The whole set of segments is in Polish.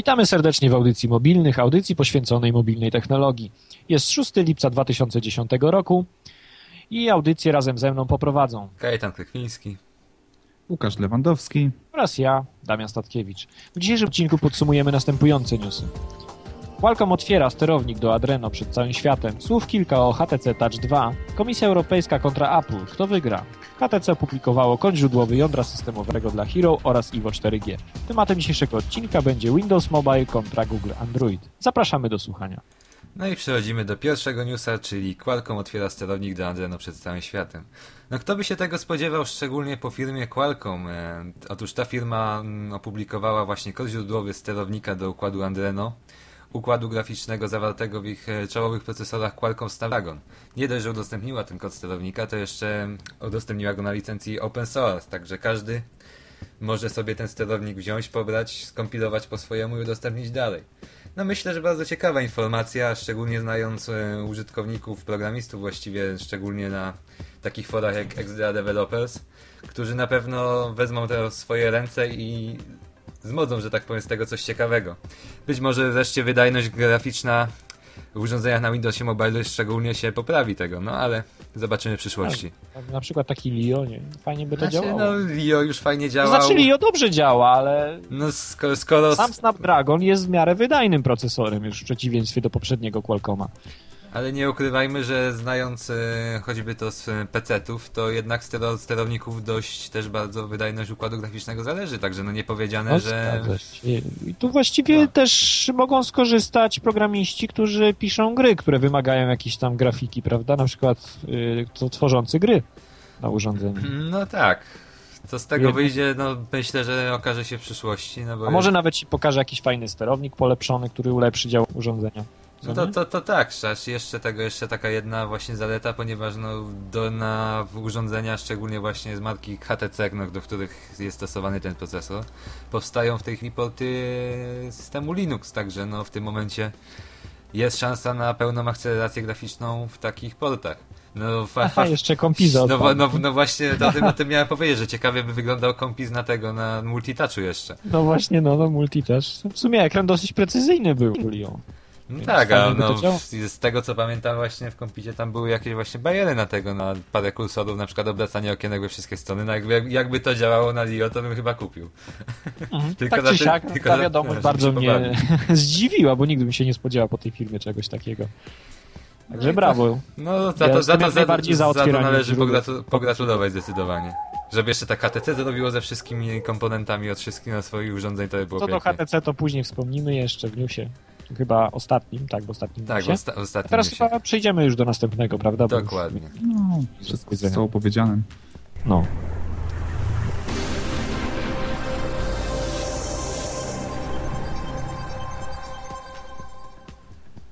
Witamy serdecznie w audycji mobilnych, audycji poświęconej mobilnej technologii. Jest 6 lipca 2010 roku i audycję razem ze mną poprowadzą Kajetan Krykwiński, Łukasz Lewandowski oraz ja, Damian Statkiewicz. W dzisiejszym odcinku podsumujemy następujące newsy. Qualcomm otwiera sterownik do Adreno przed całym światem. Słów kilka o HTC Touch 2. Komisja Europejska kontra Apple. Kto wygra? HTC opublikowało kod źródłowy jądra systemowego dla Hero oraz Evo 4G. Tematem dzisiejszego odcinka będzie Windows Mobile kontra Google Android. Zapraszamy do słuchania. No i przechodzimy do pierwszego newsa, czyli Qualcomm otwiera sterownik do Adreno przed całym światem. No kto by się tego spodziewał, szczególnie po firmie Qualcomm. E, otóż ta firma mm, opublikowała właśnie kod źródłowy sterownika do układu Adreno, układu graficznego zawartego w ich e, czołowych procesorach Qualcomm Snapdragon. Nie dość, że udostępniła ten kod sterownika, to jeszcze udostępniła go na licencji open source, także każdy może sobie ten sterownik wziąć, pobrać, skompilować po swojemu i udostępnić dalej. No myślę, że bardzo ciekawa informacja, szczególnie znając e, użytkowników, programistów właściwie, szczególnie na takich forach jak XDA Developers, którzy na pewno wezmą to w swoje ręce i zmodzą, że tak powiem, z tego coś ciekawego. Być może wreszcie wydajność graficzna w urządzeniach na Windowsie Mobile szczególnie się poprawi tego, no ale zobaczymy w przyszłości. Tak, na przykład taki Lio, nie? Fajnie by to Znaczy, działało. no Lio już fajnie To działał. znaczy Lio dobrze działa, ale No skoro, skoro sam Snapdragon jest w miarę wydajnym procesorem już w przeciwieństwie do poprzedniego Qualcomma. Ale nie ukrywajmy, że znając e, choćby to z PC-ów, to jednak od sterowników dość też bardzo wydajność układu graficznego zależy, także no nie powiedziane, No, że... I tu właściwie No. też mogą skorzystać programiści, którzy piszą gry, które wymagają jakiejś tam grafiki, prawda? Na przykład y, tworzący gry na urządzeniu. No tak. Co z tego wyjdzie, no myślę, że okaże się w przyszłości, no bo... A może nawet ci pokaże jakiś fajny sterownik polepszony, który ulepszy dział urządzenia. No to, to, to tak, aż jeszcze tego, jeszcze taka jedna właśnie zaleta, ponieważ no do, na urządzenia, szczególnie właśnie z marki HTC, no, do których jest stosowany ten procesor, powstają w tej chwili porty systemu Linux, także no w tym momencie jest szansa na pełną akcelerację graficzną w takich portach. No, fa, Aha, jeszcze kompiza no, no, no właśnie, o tym, o tym miałem powiedzieć, że ciekawie by wyglądał kompis na tego, na multitouchu jeszcze. No właśnie, no, no multi też. W sumie ekran dosyć precyzyjny był Lio. No tak, a no, to z tego co pamiętam właśnie w kompicie tam były jakieś właśnie bariery na tego, na parę kursorów, na przykład obracanie okienek we wszystkie strony, no jakby, jakby to działało na Lio, to bym chyba kupił. Tylko tak czy ty- siak, tylko ta wiadomość bardzo mnie zdziwiła, bo nigdy bym się nie spodziewał po tej firmie czegoś takiego. Także No brawo. No za Ja to, za jestem to, za, za za to należy pogratu- pogratulować zdecydowanie. Żeby jeszcze tak HTC zrobiło ze wszystkimi komponentami od wszystkich na swoich urządzeń, to by było Co do pięknie. HTC to później wspomnimy jeszcze w newsie. Chyba ostatnim, tak, w ostatnim Tak, w osta- ostatnim teraz newsie. chyba przejdziemy już do następnego, prawda? Bo już- Dokładnie. No, wszystko zostało powiedziane. No.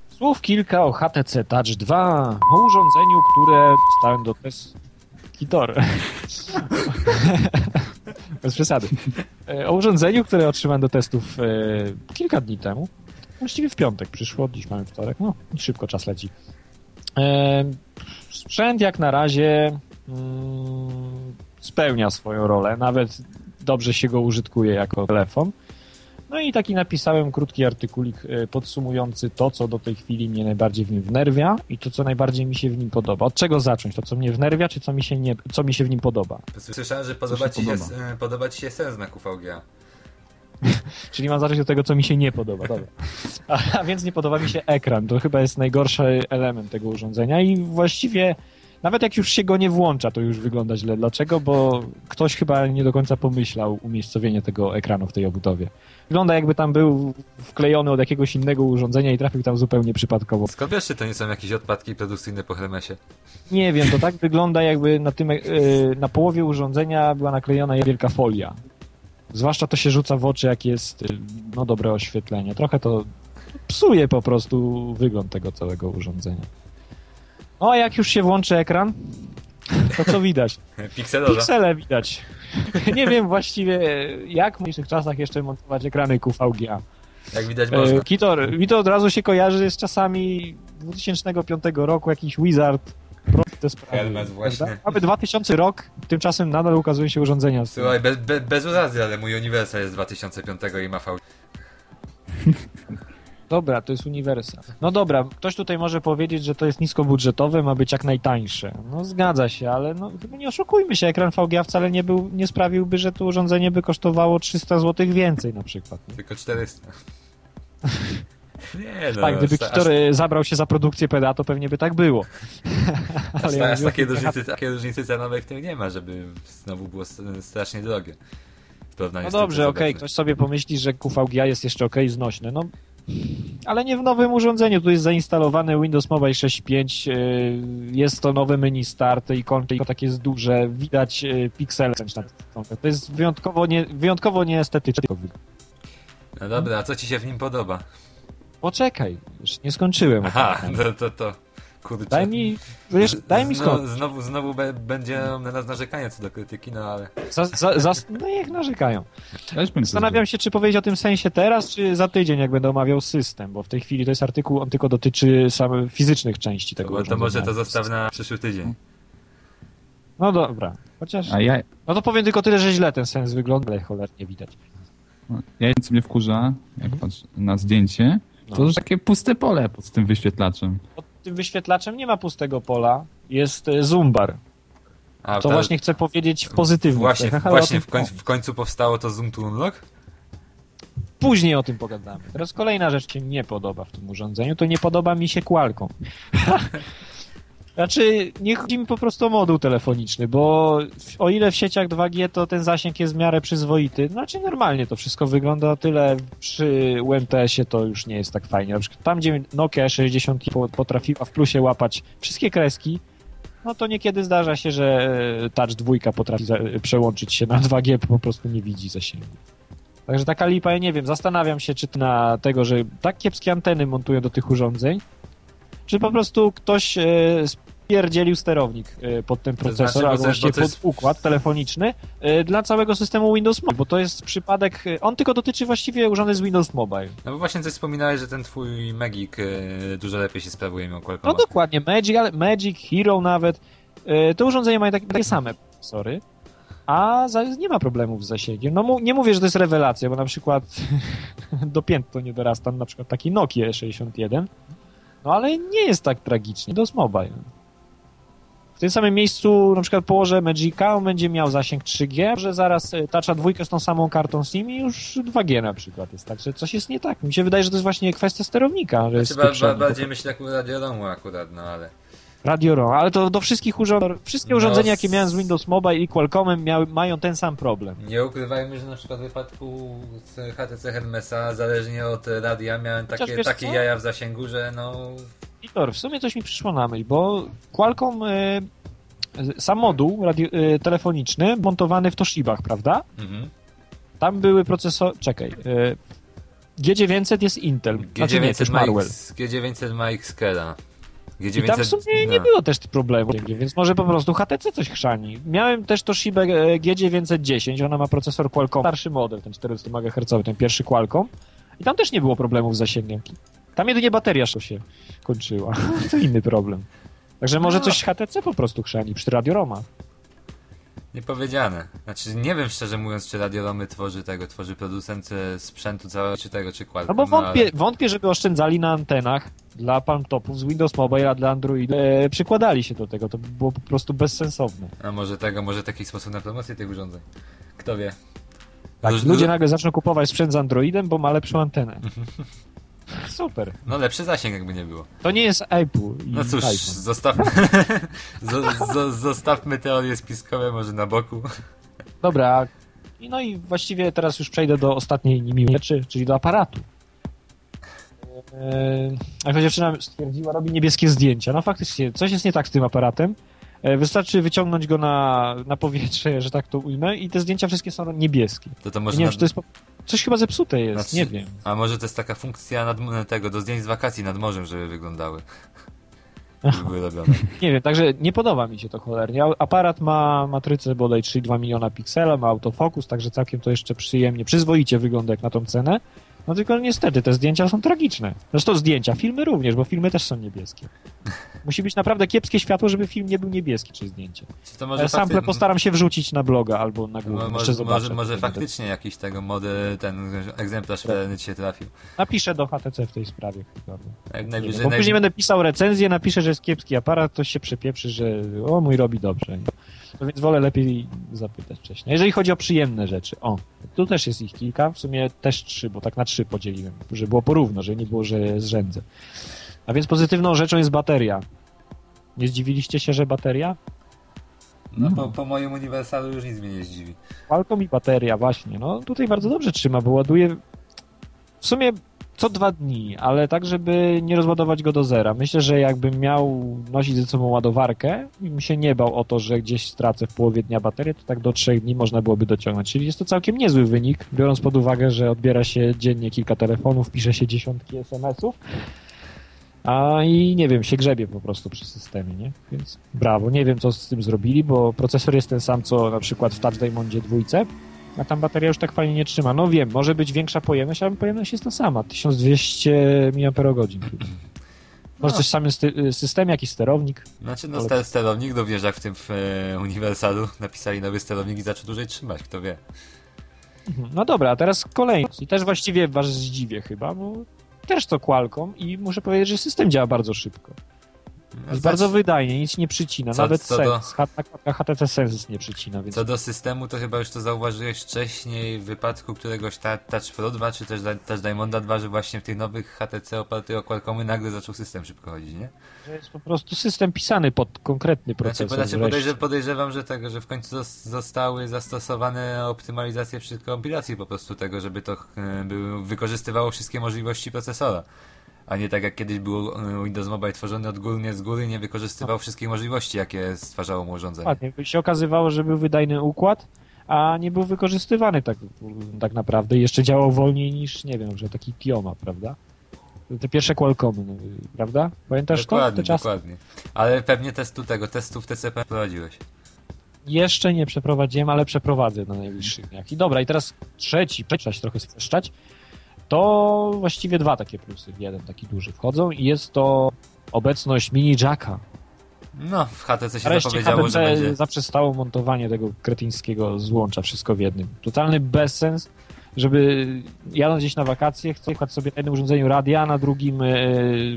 Słów kilka o HTC Touch 2, o urządzeniu, które dostałem do testu. Kitor. Bez przesady. E, O urządzeniu, które otrzymałem do testów e, kilka dni temu. Właściwie w piątek przyszło, dziś mamy wtorek. No, szybko czas leci. E, Sprzęt jak na razie mm, spełnia swoją rolę, nawet dobrze się go użytkuje jako telefon. No i taki napisałem krótki artykulik e, podsumujący to, co do tej chwili mnie najbardziej w nim wnerwia i to, co najbardziej mi się w nim podoba. Od czego zacząć? To, co mnie wnerwia, czy co mi się, nie, co mi się w nim podoba? Słyszałem, że podoba się ci, się, podoba? e, podoba ci się sens znaku VGA. Czyli mam zacząć od tego, co mi się nie podoba. Dobra. A, a więc nie podoba mi się ekran. To chyba jest najgorszy element tego urządzenia i właściwie nawet jak już się go nie włącza, to już wygląda źle. Dlaczego? Bo ktoś chyba nie do końca pomyślał umiejscowienie tego ekranu w tej obudowie. Wygląda jakby tam był wklejony od jakiegoś innego urządzenia i trafił tam zupełnie przypadkowo. Skąd wiesz, czy to nie są jakieś odpadki produkcyjne po Hermesie? Nie wiem, to tak wygląda jakby na tym, e, na połowie urządzenia była naklejona wielka folia. Zwłaszcza to się rzuca w oczy, jak jest e, no, dobre oświetlenie. Trochę to psuje po prostu wygląd tego całego urządzenia. A jak już się włączy ekran, to co widać? Pikseloza. Piksele widać. Nie wiem właściwie jak w dzisiejszych czasach jeszcze montować ekrany QVGA. Jak widać można. E, Kitor, mi to od razu się kojarzy z czasami 2005 roku, jakiś Wizard. Proste sprawy, Hermes właśnie. prawda? Mamy 2000 rok, tymczasem nadal ukazują się urządzenia. Słuchaj, bez, urazy, ale mój Uniwersal jest z 2005 i ma V. Dobra, to jest Universal. No dobra, ktoś tutaj może powiedzieć, że to jest niskobudżetowe, ma być jak najtańsze. No zgadza się, ale no nie oszukujmy się, ekran VGA wcale nie, był, nie sprawiłby, że to urządzenie by kosztowało 300 zł więcej na przykład. Nie? Tylko 400. Nie no, tak, gdyby aż- Kitor y, zabrał się za produkcję PDA, to pewnie by tak było. Aż, ale aż, ja aż takiej różnicy, takiej różnicy cenowej w tym nie ma, żeby znowu było strasznie drogie. No dobrze, okej, obecne. ktoś sobie pomyśli, że QVGA jest jeszcze okej, znośne, no ale nie w nowym urządzeniu, tu jest zainstalowany Windows Mobile 6.5, y, jest to nowe menu start, ikonki to takie jest duże, widać y, piksele, to jest wyjątkowo, nie, wyjątkowo nieestetyczne. No dobra, a co ci się w nim podoba? Poczekaj, już nie skończyłem. Aha, to, to, to kurczę. Daj mi, wiesz, daj mi Znowu, skąd. znowu, znowu be, będzie na nas narzekanie co do krytyki, no ale... Za, za, za, no niech narzekają. Zastanawiam się, czy powiedzieć o tym sensie teraz, czy za tydzień, jak będę omawiał system, bo w tej chwili to jest artykuł, on tylko dotyczy samych fizycznych części tego To, to może to zostaw na przyszły tydzień. No dobra, chociaż... A ja, No to powiem tylko tyle, że źle ten sens wygląda, ale cholernie widać. ja co mnie wkurza, jak patrzę na zdjęcie, No. już takie puste pole pod tym wyświetlaczem. Pod tym wyświetlaczem nie ma pustego pola, jest e, zoombar. A, To ta- właśnie chcę powiedzieć w pozytywnych Właśnie, ale właśnie w, końcu, w końcu powstało to Zoom to Unlock? Później o tym pogadamy. Teraz kolejna rzecz się nie podoba w tym urządzeniu, to nie podoba mi się Qualcomm. Znaczy, nie chodzi mi po prostu o moduł telefoniczny, bo o ile w sieciach 2G to ten zasięg jest w miarę przyzwoity, znaczy normalnie to wszystko wygląda tyle przy UMTS-ie to już nie jest tak fajnie. Na przykład tam, gdzie Nokia 60 po- potrafiła w plusie łapać wszystkie kreski, no to niekiedy zdarza się, że e, Touch 2 potrafi za- przełączyć się na 2G, po prostu nie widzi zasięgu. Także taka lipa, ja nie wiem, zastanawiam się, czy na tego, że tak kiepskie anteny montują do tych urządzeń, czy po prostu ktoś e, spierdzielił sterownik e, pod ten procesor, znaczy, bo albo właściwie pod jest- układ telefoniczny e, dla całego systemu Windows Mobile, bo to jest przypadek, on tylko dotyczy właściwie urządzeń z Windows Mobile. No bo właśnie coś wspominałeś, że ten twój Magic dużo lepiej się sprawuje mimo No Qualcomma. dokładnie, Magic, ale Magic, Hero nawet, te urządzenia mają takie, takie same procesory, a za, nie ma problemów z zasięgiem. No mu, nie mówię, że to jest rewelacja, bo na przykład do pięt to nie dorasta na przykład taki Nokia 61, no ale nie jest tak tragicznie, to jest mobile. W tym samym miejscu na przykład położę Magica, on będzie miał zasięg 3G, że zaraz e, Toucha dwójkę z tą samą kartą SIM i już 2G na przykład jest, także coś jest nie tak. Mi się wydaje, że to jest właśnie kwestia sterownika, że jest Znaczy, ba, ba, spieprzony. bardziej myślę akurat radiodomu akurat, no ale... Radio ROM, ale to do wszystkich urządzeń, wszystkie No, urządzenia, s- jakie miałem z Windows Mobile i Qualcommem miały, mają ten sam problem. Nie ukrywajmy, że na przykład w wypadku z HTC Hermesa, zależnie od radia, miałem Chociaż takie, takie co? jaja w zasięgu, że no... Witor, w sumie coś mi przyszło na myśl, bo Qualcomm, y, sam moduł radio, y, telefoniczny montowany w Toshibach, prawda? Mhm. Tam były procesory, czekaj, y, G900 jest Intel, znaczy nie, to G900 jest ma. X, G900 ma Xkera. I tam w sumie nie no. było też problemu, więc może po prostu HTC coś chrzani. Miałem też Toshibę e, G910, ona ma procesor Qualcomm, starszy model, ten 400 MHz, ten pierwszy Qualcomm. I tam też nie było problemów z zasięgiem. Tam jedynie bateria się kończyła. to inny problem. Także może No. coś HTC po prostu chrzani przy radioroma. Nie powiedziane. Znaczy, nie wiem szczerze mówiąc, czy radioromy tworzy tego, tworzy producent e, sprzętu całego, czy tego, czy No Qualcomm. bo wątpię, ale- wątpię, żeby oszczędzali na antenach dla palmtopów z Windows Mobile, a dla Androida e, przykładali się do tego. To by było po prostu bezsensowne. A może tego, może taki sposób na promocję tych urządzeń. Kto wie. Tak, Róż- ludzie nagle zaczną kupować sprzęt z Androidem, bo ma lepszą antenę. Super. No lepszy zasięg jakby nie było. To nie jest Apple No cóż, iPhone. zostawmy, zo, zo, zostawmy teorie spiskowe może na boku. Dobra, i no i właściwie teraz już przejdę do ostatniej niemiłej rzeczy, czyli do aparatu. Eee, Jak to dziewczyna stwierdziła, robi niebieskie zdjęcia. No faktycznie, coś jest nie tak z tym aparatem. E, Wystarczy wyciągnąć go na, na powietrze, że tak to ujmę, i te zdjęcia wszystkie są niebieskie. To to może nie wiem, czy to jest. po- Coś chyba zepsute jest, Znaczy- nie wiem. A może to jest taka funkcja nad, tego, do zdjęć z wakacji nad morzem, żeby wyglądały. Nie wiem, także nie podoba mi się to cholernie. Aparat ma matrycę bodaj 3,2 miliona piksela, ma autofokus, także całkiem to jeszcze przyjemnie, przyzwoicie wygląda jak na tą cenę. No tylko niestety te zdjęcia są tragiczne. Zresztą zdjęcia, filmy również, bo filmy też są niebieskie. Musi być naprawdę kiepskie światło, żeby film nie był niebieski czy zdjęcie. Czy to może Sample fakty- postaram się wrzucić na bloga albo na Google. Jeszcze Może, może, może faktycznie jakiś tego mody, ten egzemplarz wtedy ci się trafił. Napiszę do HTC w tej sprawie. chyba. Jak Nie wiem, bo później będę pisał recenzję, napiszę, że jest kiepski aparat, ktoś się przepieprzy, że o, mój robi dobrze. No więc wolę lepiej zapytać wcześniej. Jeżeli chodzi o przyjemne rzeczy, o, tu też jest ich kilka, w sumie też trzy, bo tak na trzy podzieliłem, żeby było porówno, że nie było, że zrzędzę. A więc pozytywną rzeczą jest bateria. Nie zdziwiliście się, że bateria? No po, po moim uniwersalu już nic mnie nie zdziwi. Qualcomm i bateria, właśnie. No tutaj bardzo dobrze trzyma, bo ładuje w sumie co dwa dni, ale tak, żeby nie rozładować go do zera. Myślę, że jakbym miał nosić ze sobą ładowarkę i bym się nie bał o to, że gdzieś stracę w połowie dnia baterię, to tak do trzech dni można byłoby dociągnąć. Czyli jest to całkiem niezły wynik, biorąc pod uwagę, że odbiera się dziennie kilka telefonów, pisze się dziesiątki SMS-ów. A i nie wiem, się grzebie po prostu przy systemie, nie? Więc brawo. Nie wiem, co z tym zrobili, bo procesor jest ten sam, co na przykład w Touch Diamondzie dwójce, a tam bateria już tak fajnie nie trzyma. No wiem, może być większa pojemność, ale pojemność jest ta sama. 1200 mAh. Może No. coś samym sty- system, jakiś sterownik. Znaczy, no Ale- ster- sterownik, no wiesz, jak w tym w, e, uniwersalu napisali nowy sterownik i zaczął dłużej trzymać, kto wie. No dobra, a teraz kolejny. I też właściwie was zdziwię chyba, bo też to Qualcomm i muszę powiedzieć, że system działa bardzo szybko. Jest znaczy, bardzo wydajnie, nic nie przycina. Co- Nawet co do- H- HTC Sense nie przycina, więc Co do systemu, to chyba już to zauważyłeś wcześniej w wypadku któregoś ta, Touch Pro 2 czy też Touch Diamonda 2, że właśnie w tych nowych HTC opartych o Qualcommy nagle zaczął system szybko chodzić, nie? że jest po prostu system pisany pod konkretny Znaczy, procesor. znaczy podejrzew, podejrzewam, że tego, że w końcu zos- zostały zastosowane optymalizacje przy kompilacji po prostu tego, żeby to e, wykorzystywało wszystkie możliwości procesora. A nie tak jak kiedyś był e, Windows Mobile tworzony odgórnie z góry, nie wykorzystywał wszystkich możliwości, jakie stwarzało mu urządzenie. Dokładnie. By się okazywało, że był wydajny układ, a nie był wykorzystywany tak, tak naprawdę. I jeszcze działał wolniej niż, nie wiem, że taki Kioma, prawda? Te pierwsze Qualcommy, no, prawda? Pamiętasz Dokładnie, to? Czasy? dokładnie. Ale pewnie testu tego, testu w TCP prowadziłeś. Jeszcze nie przeprowadziłem, ale przeprowadzę na najbliższych dniach. I dobra, i teraz trzeci, trzeba się trochę streszczać, to właściwie dwa takie plusy, jeden taki duży wchodzą i jest to obecność mini jacka. No, w HTC się Wreszcie zapowiedziało, że HTC będzie... zaprzestało montowanie tego kretyńskiego złącza, wszystko w jednym. Totalny bezsens, żeby jadąc gdzieś na wakacje, chcę jechać sobie na jednym urządzeniu radia, na drugim e,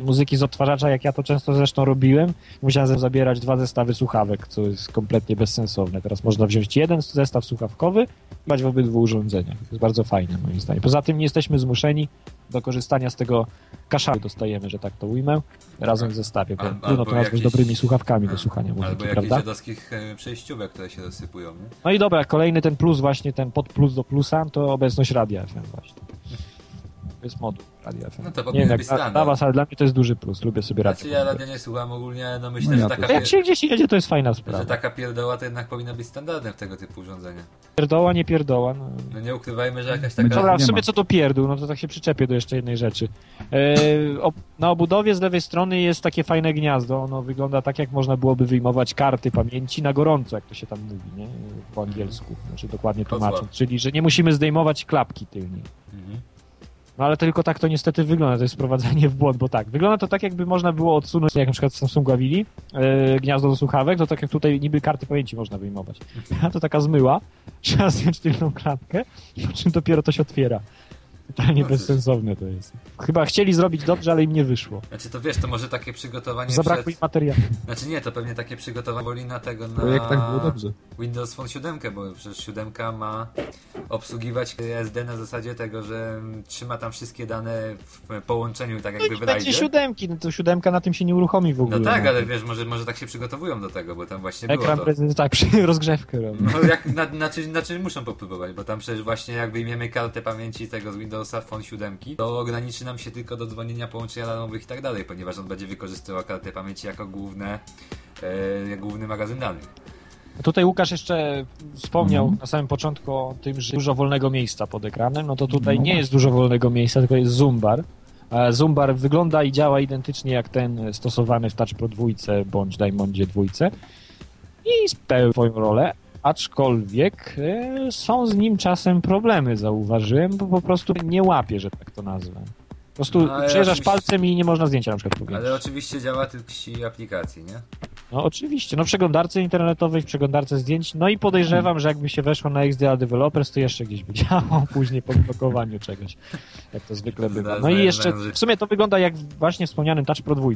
muzyki z odtwarzacza, jak ja to często zresztą robiłem. Musiałem zabierać dwa zestawy słuchawek, co jest kompletnie bezsensowne. Teraz można wziąć jeden zestaw słuchawkowy i brać w obydwu urządzeniach. To jest bardzo fajne moim zdaniem. Poza tym nie jesteśmy zmuszeni do korzystania z tego kaszary dostajemy, że tak to ujmę, razem w zestawie. Bo Al- trudno albo to nazwać dobrymi słuchawkami do słuchania Albo muzyki, jakichś prawda? dziadowskich e, przejściówek, które się rozsypują, nie? No i dobra, kolejny ten plus właśnie, ten pod plus do plusa, to obecność radia właśnie. To jest moduł radia FM. No to nie wiem jak być dla, standard. dla was, ale dla mnie to jest duży plus. Lubię sobie radio. Znaczy ja radia nie słucham ogólnie, no myślę, No ja że, taka. Jak się gdzieś jedzie, to jest fajna że sprawa. taka pierdoła to jednak powinna być standardem w tego typu urządzenia. Pierdoła, nie pierdoła. No. No nie ukrywajmy, że jakaś taka... Dobra, w sumie co do pierdół, no to tak się przyczepię do jeszcze jednej rzeczy. E, ob, na obudowie z lewej strony jest takie fajne gniazdo. Ono wygląda tak, jak można byłoby wyjmować karty pamięci na gorąco, jak to się tam mówi, nie? Po angielsku, znaczy dokładnie tłumacząc. Czyli, że nie musimy zdejmować klapki tylnej. Mhm. No ale tylko tak to niestety wygląda, to jest wprowadzanie w błąd, bo tak, wygląda to tak jakby można było odsunąć, jak na przykład Avili, e, gniazdo do słuchawek, to tak jak tutaj niby karty pamięci można wyjmować. A to taka zmyła, trzeba zdjąć tylną klatkę, po czym dopiero to się otwiera. Totalnie No bezsensowne to jest. Chyba chcieli zrobić dobrze, ale im nie wyszło. Znaczy to wiesz, to może takie przygotowanie Zabrakło im przed... materiału. Znaczy nie, to pewnie takie przygotowanie woli na tego, na W projektach było dobrze. Windows Phone 7, bo przecież 7 ma obsługiwać SD na zasadzie tego, że trzyma tam wszystkie dane w połączeniu tak No jakby i w będzie rajdzie. siódemki, no to siódemka na tym się nie uruchomi w No ogóle. tak, ale wiesz, może, może tak się przygotowują do tego, bo tam właśnie było Ekran to. prezydent, tak, przy rozgrzewkę robi. No jak, na, na, czym, na czym muszą popróbować, bo tam przecież właśnie jak wyjmiemy kartę pamięci tego z Windowsa Phone 7, to ograniczy nam się tylko do dzwonienia połączeń alarmowych i tak dalej, ponieważ on będzie wykorzystywał kartę pamięci jako główne, e, jak główny magazyn danych. Tutaj Łukasz jeszcze wspomniał Mhm. na samym początku o tym, że dużo wolnego miejsca pod ekranem. No to tutaj No nie jest dużo wolnego miejsca, tylko jest Zumbar. Zumbar wygląda i działa identycznie jak ten stosowany w Touch Pro 2 bądź Diamondzie 2 i spełnił swoją rolę, aczkolwiek e, są z nim czasem problemy, zauważyłem, bo po prostu nie łapie, że tak to nazwę. Po prostu No, przejeżdżasz oczywiście- palcem i nie można zdjęcia na przykład powiększyć. Ale oczywiście działa tylko w aplikacji, nie? No oczywiście, no w przeglądarce internetowej, w przeglądarce zdjęć, no i podejrzewam, że jakby się weszło na XDA Developers, to jeszcze gdzieś by działał później po blokowaniu czegoś, jak to zwykle bywa. No i jeszcze, w sumie to wygląda jak właśnie wspomnianym Touch Pro 2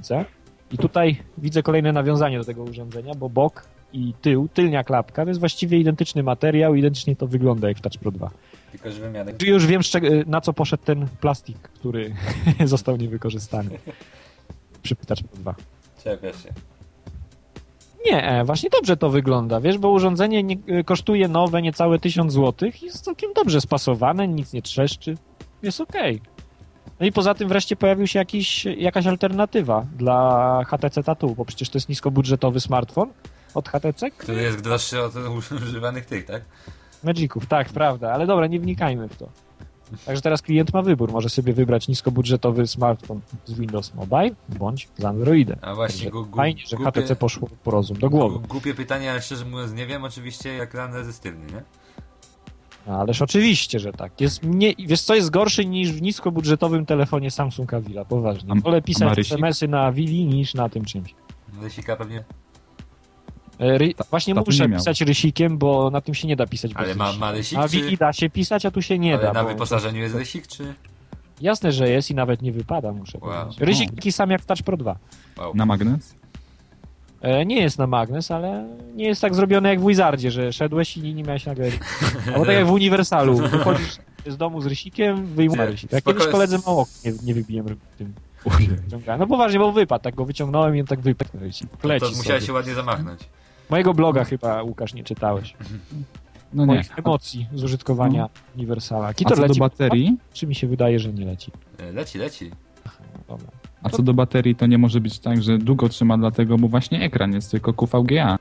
i tutaj widzę kolejne nawiązanie do tego urządzenia, bo bok i tył, tylnia klapka, to jest właściwie identyczny materiał, identycznie to wygląda jak w Touch Pro 2. Tylko, że wymiany. Czyli już wiem, czego- na co poszedł ten plastik, który został niewykorzystany przy Touch Pro 2. Czepiasz się. Nie, e, właśnie dobrze to wygląda, wiesz, bo urządzenie nie, e, kosztuje nowe niecałe 1000 zł i jest całkiem dobrze spasowane, nic nie trzeszczy, jest okej. No i poza tym wreszcie pojawił się jakiś, jakaś alternatywa dla HTC Tattoo, bo przecież to jest niskobudżetowy smartfon od HTC. Który jest droższy od używanych tych, tak? Magiców, tak, prawda, ale dobra, nie wnikajmy w to. Także teraz klient ma wybór, może sobie wybrać niskobudżetowy smartfon z Windows Mobile bądź z Androidem. A właśnie, gu, gu, Fajnie, że głupie, HTC poszło po rozum do głowy. gu- Głupie pytanie, ale szczerze mówiąc nie wiem oczywiście ekran rezystywny, nie? No, Ależ oczywiście, że tak. Jest wiesz co jest gorszy niż w niskobudżetowym telefonie Samsung Avila, poważnie. Wolę pisać? SMS-y na Avili niż na tym czymś. Rysika pewnie. E, Ry, Ta- właśnie ta muszę pisać rysikiem, bo na tym się nie da pisać Ale ma, ma rysik, Na czy... Avili da się pisać, a tu się nie ale da. na bo- wyposażeniu jest rysik, czy... Jasne, że jest i nawet nie wypada, muszę Wow. powiedzieć. Rysik taki sam jak w Touch Pro 2. Wow. Na magnes? E, nie jest na magnes, ale nie jest tak zrobione jak w Wizardzie, że szedłeś i nie miałeś nagle... Albo tak jak w Uniwersalu. Wychodzisz z domu z rysikiem, wyjmujesz rysik. Ja kiedyś koledze mało nie, nie wybiłem tym. No poważnie, bo wypadł, tak go wyciągnąłem i on tak wypadł. rysik. To musiałeś sobie. się ładnie zamachnąć. Mojego bloga chyba, Łukasz, nie czytałeś. No nie. Moich emocji z użytkowania Uniwersala. A co do leci, baterii? czy mi się wydaje, że nie leci? E, Leci, leci. No, Dobra. A co do baterii, to nie może być tak, że długo trzyma, dlatego bo właśnie ekran jest tylko QVGA.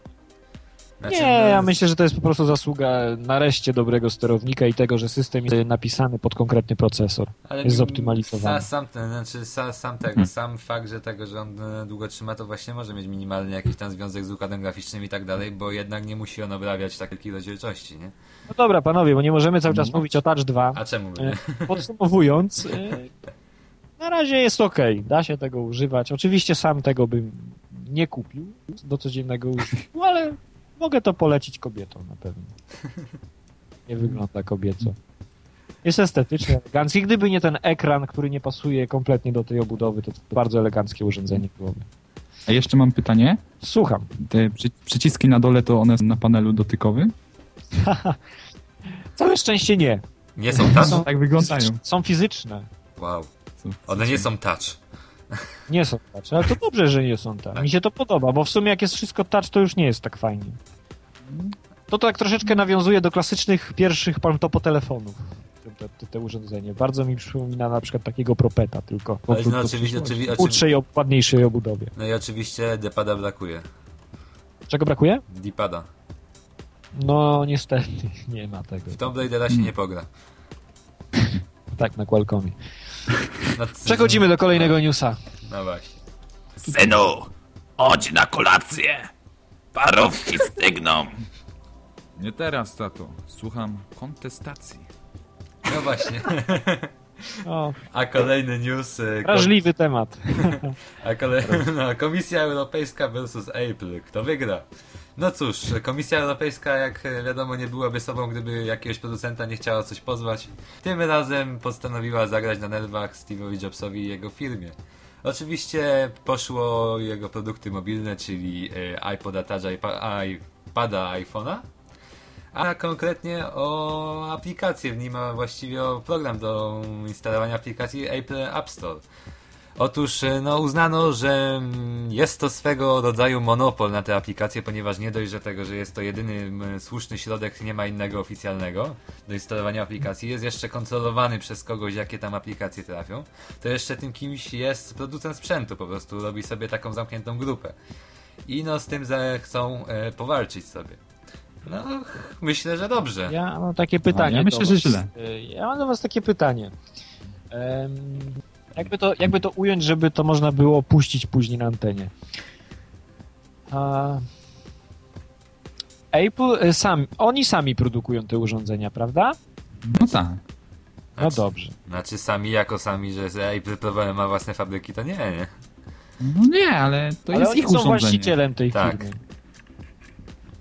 Znaczy, Nie, no, ja myślę, że to jest po prostu zasługa nareszcie dobrego sterownika i tego, że system jest napisany pod konkretny procesor. ale jest zoptymalizowany. Sa, sam, ten, znaczy, sa, sam tego, Hmm. sam fakt, że tego, że on e, długo trzyma, to właśnie może mieć minimalny jakiś tam związek z układem graficznym i tak dalej, bo jednak nie musi on obrabiać takiej rozdzielczości, nie? No dobra, panowie, bo nie możemy cały czas No. mówić o Touch 2. A czemu E, nie? Podsumowując, e, na razie jest ok, da się tego używać. Oczywiście sam tego bym nie kupił do codziennego użytku, ale mogę to polecić kobietom na pewno. Nie wygląda kobieco. Jest estetyczny, elegancki. Gdyby nie ten ekran, który nie pasuje kompletnie do tej obudowy, to, to bardzo eleganckie urządzenie byłoby. A jeszcze mam pytanie. Słucham. Te przy, przyciski na dole to one są na panelu dotykowym? Całe szczęście nie. Nie są touch? Są- Tak wyglądają. Są fizyczne. Wow. One nie są touch. Nie są touch, ale to dobrze, że nie są touch. Mi się to podoba, bo w sumie jak jest wszystko touch, to już nie jest tak fajnie. To tak troszeczkę nawiązuje do klasycznych pierwszych palmtopo telefonów. Te, te, te urządzenie. Bardzo mi przypomina na przykład takiego propeta, tylko no po- oczywiście, oczywi- w ładniejszej, ładniejszej obudowie. No i oczywiście depada brakuje. Czego brakuje? Dipada. No niestety, nie ma tego. W Tomb Raidera się nie pogra. Tak, na Qualcommie. Przechodzimy do kolejnego newsa. No właśnie. Synu, chodź na kolację. Parówki stygną. Nie teraz, tato. Słucham kontestacji. No właśnie. O, A kolejny news. e, wrażliwy temat. A kolej... no, Komisja Europejska versus Apple. Kto wygra? No cóż, Komisja Europejska, jak wiadomo, nie byłaby sobą, gdyby jakiegoś producenta nie chciała coś pozwać. Tym razem postanowiła zagrać na nerwach Steve'owi Jobsowi i jego firmie. Oczywiście poszło jego produkty mobilne, czyli e, iPoda Toucha, iPa- iPada, iPhone'a, a konkretnie o aplikację w nim, a właściwie o program do instalowania aplikacji Apple App Store. Otóż e, no, uznano, że mm, jest to swego rodzaju monopol na te aplikacje, ponieważ nie dość, że tego, że jest to jedyny słuszny środek, nie ma innego oficjalnego do instalowania aplikacji, jest jeszcze kontrolowany przez kogoś, jakie tam aplikacje trafią, to jeszcze tym kimś jest producent sprzętu, po prostu robi sobie taką zamkniętą grupę. I no z tym chcą e, powalczyć sobie. No, myślę, że dobrze. Ja mam takie pytanie. ja myślę, że źle. Y, Ja mam do was takie pytanie. Em, jakby, to, jakby to ująć, żeby to można było puścić później na antenie. A... Apple y, sam, oni sami produkują te urządzenia, prawda? No tak. No dobrze. Znaczy sami jako sami, że Apple ma własne fabryki, to nie, nie? No nie, ale to Ale jest oni ich są urządzenie. właścicielem tej Tak. firmy.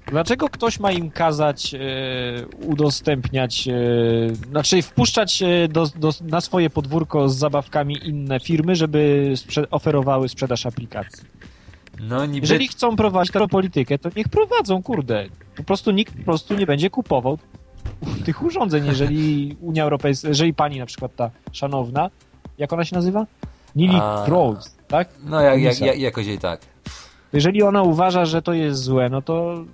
Dlaczego ktoś ma im kazać e, udostępniać, e, znaczy wpuszczać e, do, do, na swoje podwórko z zabawkami inne firmy, żeby sprze- oferowały sprzedaż aplikacji? No niby... Jeżeli chcą prowadzić taką politykę, to niech prowadzą, kurde. Po prostu nikt po prostu nie będzie kupował tych urządzeń, jeżeli Unia Europejska, jeżeli pani na przykład ta szanowna, jak ona się nazywa? Nili A. Tak? No jak, jak, jak, jakoś i tak. Jeżeli ona uważa, że to jest złe, no to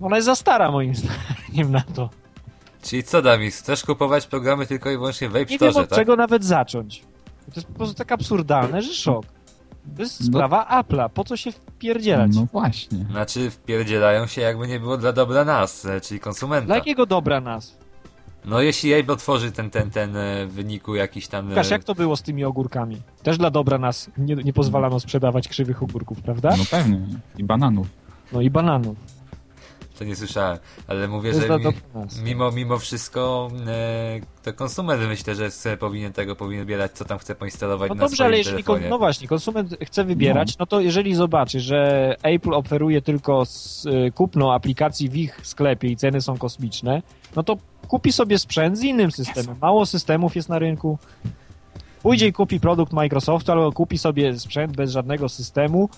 ona jest za stara moim zdaniem na to. Czyli co Damis, chcesz kupować programy tylko i wyłącznie w App Nie wiem od tak? czego nawet zacząć. To jest po prostu tak absurdalne, że szok. To jest No. sprawa Apple'a, po co się wpierdzielać? No właśnie. Znaczy wpierdzielają się jakby nie było dla dobra nas, e, czyli konsumenta. Dla jakiego dobra nas? No jeśli Apple tworzy ten, ten, ten e, w wyniku jakiś tam... e, Łukasz, jak to było z tymi ogórkami? Też dla dobra nas nie, nie pozwalano sprzedawać krzywych ogórków, prawda? No pewnie. I bananów. No i bananów. To nie słyszałem, ale mówię, że mi, mimo, mimo wszystko e, to konsument myślę, że se powinien tego, powinien wybierać, co tam chce poinstalować No na dobrze, swoim ale jeżeli, telefonie. no właśnie, konsument chce wybierać, no to jeżeli zobaczy, że Apple oferuje tylko z, y, kupno aplikacji w ich sklepie i ceny są kosmiczne, no to kupi sobie sprzęt z innym systemem. Mało systemów jest na rynku. Pójdzie i kupi produkt Microsoftu, albo kupi sobie sprzęt bez żadnego systemu.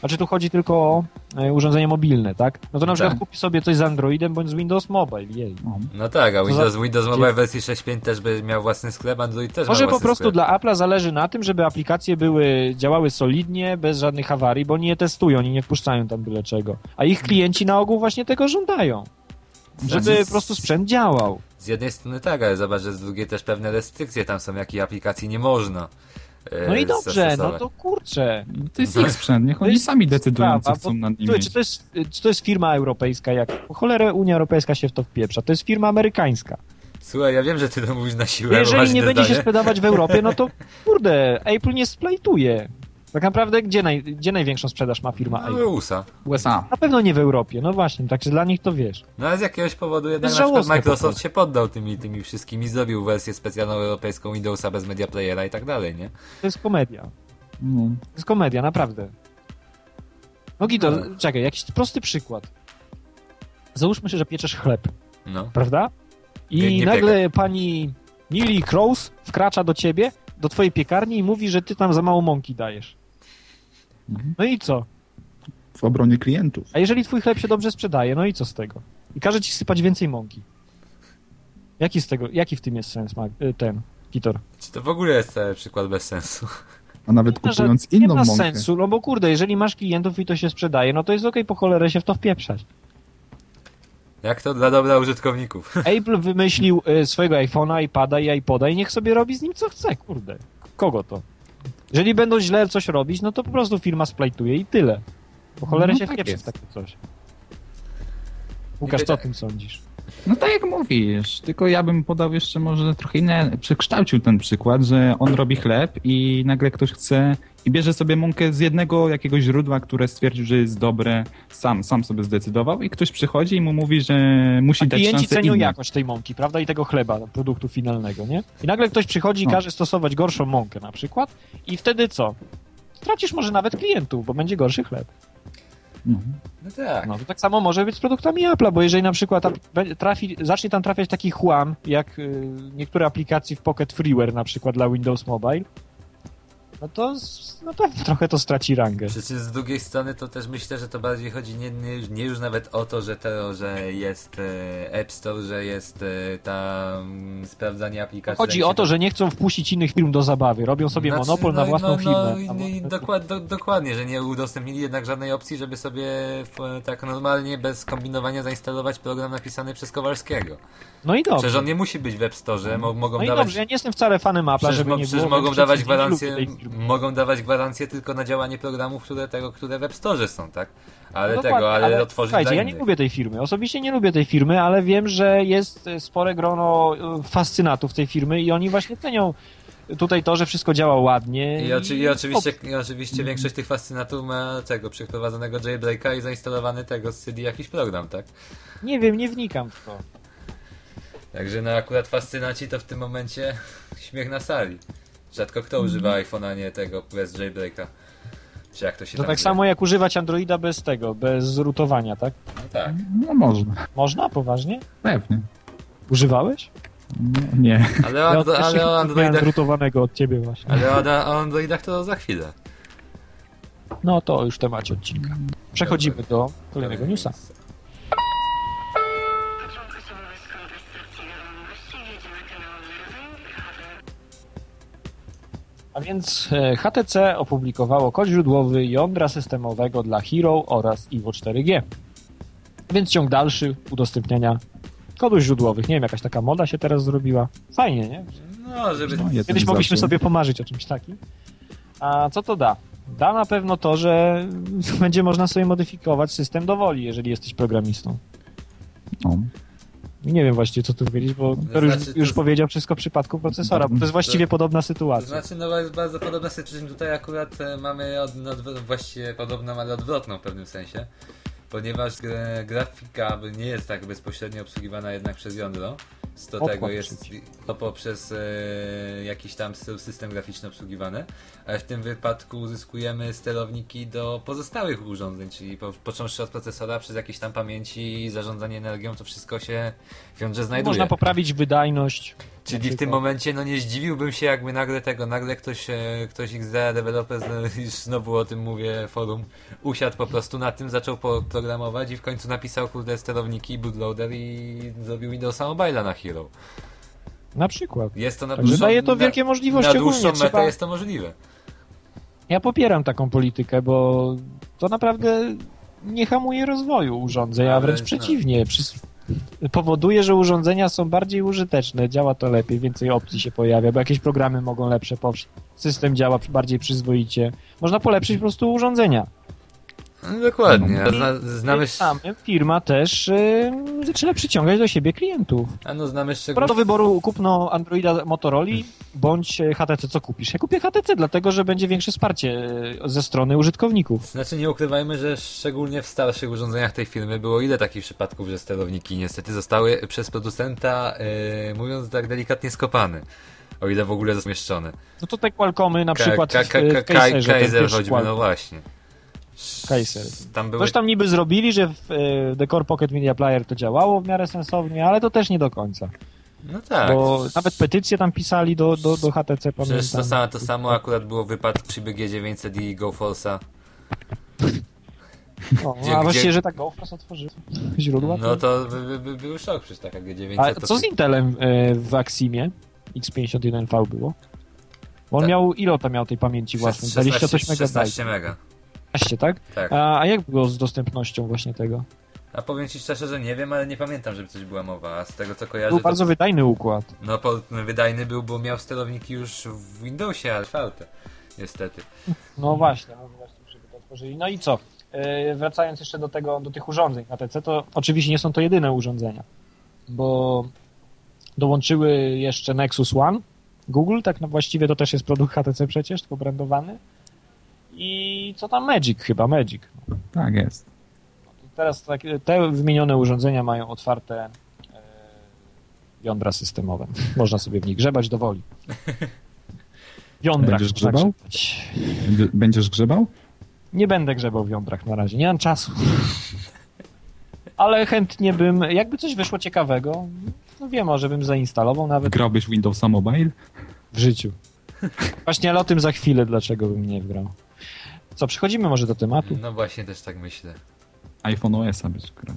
Znaczy tu chodzi tylko o e, urządzenie mobilne, tak? No to na przykład Tak. kupi sobie coś z Androidem bądź z Windows Mobile. Jej. No. Tak, a Co za- Windows, Windows Mobile wersji 6.5 też by miał własny sklep, Android też Może po prostu sklep. dla Apple'a zależy na tym, żeby aplikacje były, działały solidnie, bez żadnych awarii, bo oni je testują, oni nie wpuszczają tam byle czego. A ich klienci na ogół właśnie tego żądają. Żeby Znaczy, po prostu sprzęt działał. Z jednej strony tak, ale zobacz, że z drugiej też pewne restrykcje tam są, jakiej aplikacji nie można No i dobrze, no to kurczę. To jest ich sprzęt, niech oni sami decydują, co chcą nad nim czy to, jest, czy to jest firma europejska? Jak po cholerę Unia Europejska się w to wpieprza? To jest firma amerykańska. Słuchaj, ja wiem, że ty to mówisz na siłę, Jeżeli nie będzie się zdanie. sprzedawać w Europie, no to kurde, Apple nie splajtuje. Tak naprawdę gdzie, naj, gdzie największą sprzedaż ma firma No, Apple? USA. USA. Na pewno nie w Europie, no właśnie, także dla nich to wiesz. No ale z jakiegoś powodu jednak jest na przykład po Microsoft prostu. się poddał tymi, tymi wszystkimi, zrobił wersję specjalną europejską Windowsa bez media playera i tak dalej, nie? To jest komedia. No. To jest komedia, naprawdę. No Gito, No. czekaj, jakiś prosty przykład. Załóżmy się, że pieczesz chleb, No. prawda? I Nie- nie nagle pani Nili Crows wkracza do ciebie, do twojej piekarni i mówi, że ty tam za mało mąki dajesz. Mhm. No i co? w obronie klientów. A jeżeli twój chleb się dobrze sprzedaje, no i co z tego? I każe ci sypać więcej mąki. Jaki z tego, jaki w tym jest sens, Mag- y, ten, Kitor? Czy to w ogóle jest cały przykład bez sensu? A nawet Nie ma, że- kupując nie inną ma mąkę. sensu, no bo kurde, jeżeli masz klientów i to się sprzedaje, no to jest okej po cholerę się w to wpieprzać. Jak to dla dobra użytkowników? Apple wymyślił y, swojego iPhone'a, iPada i iPoda i niech sobie robi z nim co chce, kurde. Kogo to? Jeżeli będą źle coś robić, no to po prostu firma splajtuje i tyle. Po cholerę No się tak wpieprzy w takie coś. Łukasz, co o tym sądzisz? No tak jak mówisz, tylko ja bym podał jeszcze może trochę inne, przekształcił ten przykład, że on robi chleb i nagle ktoś chce i bierze sobie mąkę z jednego jakiegoś źródła, które stwierdził, że jest dobre, sam, sam sobie zdecydował i ktoś przychodzi i mu mówi, że musi A dać klienci szansę cenią innym. jakość tej mąki, prawda? I tego chleba, produktu finalnego, nie? I nagle ktoś przychodzi i No. każe stosować gorszą mąkę na przykład i wtedy co? Stracisz może nawet klientów, bo będzie gorszy chleb. No. No tak. No to tak samo może być z produktami Apple'a, bo jeżeli na przykład trafi, zacznie tam trafiać taki chłam, jak y, niektóre aplikacje w Pocket Freeware na przykład dla Windows Mobile, no to na pewno trochę to straci rangę. Przy czym z drugiej strony to też myślę, że to bardziej chodzi nie, nie, nie już nawet o to, że to, że jest e, App Store, że jest e, tam sprawdzanie aplikacji. Chodzi o to, że nie chcą wpuścić innych firm do zabawy, robią sobie Znaczy, monopol na no, własną no, firmę. No, Tam- i- i dokład, do, dokładnie, że nie udostępnili jednak żadnej opcji, żeby sobie w, tak normalnie, bez kombinowania zainstalować program napisany przez Kowalskiego. No i dobrze. Przecież on nie musi być w App Store, mo, mogą No i dawać... dobrze, ja nie jestem wcale fanem Apple'a, Przecież, żeby nie przecież było. mogą więc dawać przecież gwarancję. Mogą dawać gwarancję tylko na działanie programów, które tego, które w App Store są, tak? Ale No tego, dokładnie, ale, otworzyć Słuchajcie, ja nie lubię tej firmy. Osobiście nie lubię tej firmy, ale wiem, że jest e, spore grono e, fascynatów tej firmy i oni właśnie cenią tutaj to, że wszystko działa ładnie. I, oczy, i, oczywiście, I oczywiście większość tych fascynatów ma tego, przeprowadzonego jailbreaka i zainstalowany tego z CD jakiś program, tak? Nie wiem, nie wnikam w to. Także no akurat fascynaci to w tym momencie śmiech na sali. Rzadko kto używa iPhone'a, nie tego bez jailbreaka. Czy jak to się To tak samo jak używać Androida bez tego, bez zrutowania, tak? No tak. No można, Można? Poważnie? pewnie. Używałeś? No, nie. Ale o, też ale się o Androidach, zrutowanego od ciebie właśnie. ale o, o Androidach to za chwilę. No to już temacie odcinka. Przechodzimy do kolejnego newsa. A więc e, HTC opublikowało kod źródłowy jądra systemowego dla Hero oraz Evo 4G. Więc ciąg dalszy udostępniania kodów źródłowych. Nie wiem, jakaś taka moda się teraz zrobiła. Fajnie, nie? No, żeby... No, Kiedyś mogliśmy zaczął. sobie pomarzyć o czymś takim. A co to da? Da na pewno to, że będzie można sobie modyfikować system do woli, jeżeli jesteś programistą. No. Nie wiem właściwie, co tu powiedzieć, bo już, znaczy, to- już powiedział wszystko w przypadku procesora, bo to jest właściwie podobna To sytuacja. znaczy, no jest bardzo podobna sytuacja. Tutaj akurat e, mamy od, no, odw- właściwie podobną, ale odwrotną w pewnym sensie. Ponieważ gra- grafika nie jest tak bezpośrednio obsługiwana jednak przez jądro. Z to Podkład tego jest to poprzez e, jakiś tam sy- system graficzny obsługiwany, ale w tym wypadku uzyskujemy sterowniki do pozostałych urządzeń, czyli po, począwszy od procesora przez jakieś tam pamięci i zarządzanie energią, to wszystko się w jądrze znajduje. Można poprawić wydajność. Czyli na w tym przykład. momencie no nie zdziwiłbym się, jakby nagle tego, nagle ktoś, e, ktoś XD developer, już znowu o tym mówię, forum, usiadł po prostu na tym, zaczął programować i w końcu napisał kurde sterowniki, bootloader i zrobił Windowsa Mobile'a na Hero. Na przykład. Jest to na dłuższą, daje to na- wielkie możliwości Na dłuższą metę Trzeba... jest to możliwe. Ja popieram taką politykę, bo to naprawdę nie hamuje rozwoju urządzeń, a wręcz no. przeciwnie. Powoduje, że urządzenia są bardziej użyteczne, działa to lepiej, więcej opcji się pojawia, bo jakieś programy mogą lepsze powstać. System działa bardziej przyzwoicie. Można polepszyć po prostu urządzenia. No, dokładnie. Zna, znamy, Tym samym firma też y, zaczyna przyciągać do siebie klientów. a no, znamy szczegóły. do wyboru kupno Androida Motorola bądź e, HTC. Co kupisz? Ja kupię HTC, dlatego że będzie większe wsparcie e, ze strony użytkowników. Znaczy nie ukrywajmy, że szczególnie w starszych urządzeniach tej firmy było ile takich przypadków, że sterowniki niestety zostały przez producenta, yy, mówiąc tak delikatnie, skopane. O ile w ogóle zamieszczone. No to te Qualcommy na przykład ka- ka- ka- Kaiser choćby, no właśnie. Kaiser. Tam były... Coś tam niby zrobili, że w e, The Core Pocket Media Player to działało w miarę sensownie, ale to też nie do końca. No tak. Bo nawet petycje tam pisali do, do, do HTC, pamiętam. Przecież to samo, to samo akurat było wypadek przy BG900 i GoForce'a. No, gdzie- a właściwie, gdzie- że tak GoForce otworzył źródła. No to by, by, by był szok przecież taka G900. A co z Intelem e, w Aximie X51V było? Bo on Tak. miał, ile to miał tej pamięci własnej? 16, 28 MB. 16 mega. 16, tak? Tak. A, a jak było z dostępnością właśnie tego? A powiem ci szczerze, że nie wiem, ale nie pamiętam, żeby coś była mowa. A z tego co kojarzę, Był to... bardzo wydajny układ. No po, wydajny był, bo miał sterowniki już w Windowsie, ale czwarte. Niestety. No właśnie, no właśnie, żeby to otworzyli. No i co? E, wracając jeszcze do tego, do tych urządzeń HTC, to oczywiście nie są to jedyne urządzenia, bo dołączyły jeszcze Nexus One, Google, tak no właściwie to też jest produkt HTC przecież, tylko brandowany. I co tam Magic chyba, Magic. Tak jest. Teraz tak, te wymienione urządzenia mają otwarte e, jądra systemowe. Można sobie w nich grzebać do woli. W jądrach Będziesz grzebał? grzebać. Będzie- Będziesz grzebał? Nie będę grzebał w jądrach na razie, nie mam czasu. Ale chętnie bym, jakby coś wyszło ciekawego, no wiem, może bym zainstalował nawet Grałbyś Windowsa Mobile? w życiu. Właśnie, ale o tym za chwilę, dlaczego bym nie wgrał. Co, przechodzimy może do tematu? No właśnie, też tak myślę. iPhone OS-a byś grał.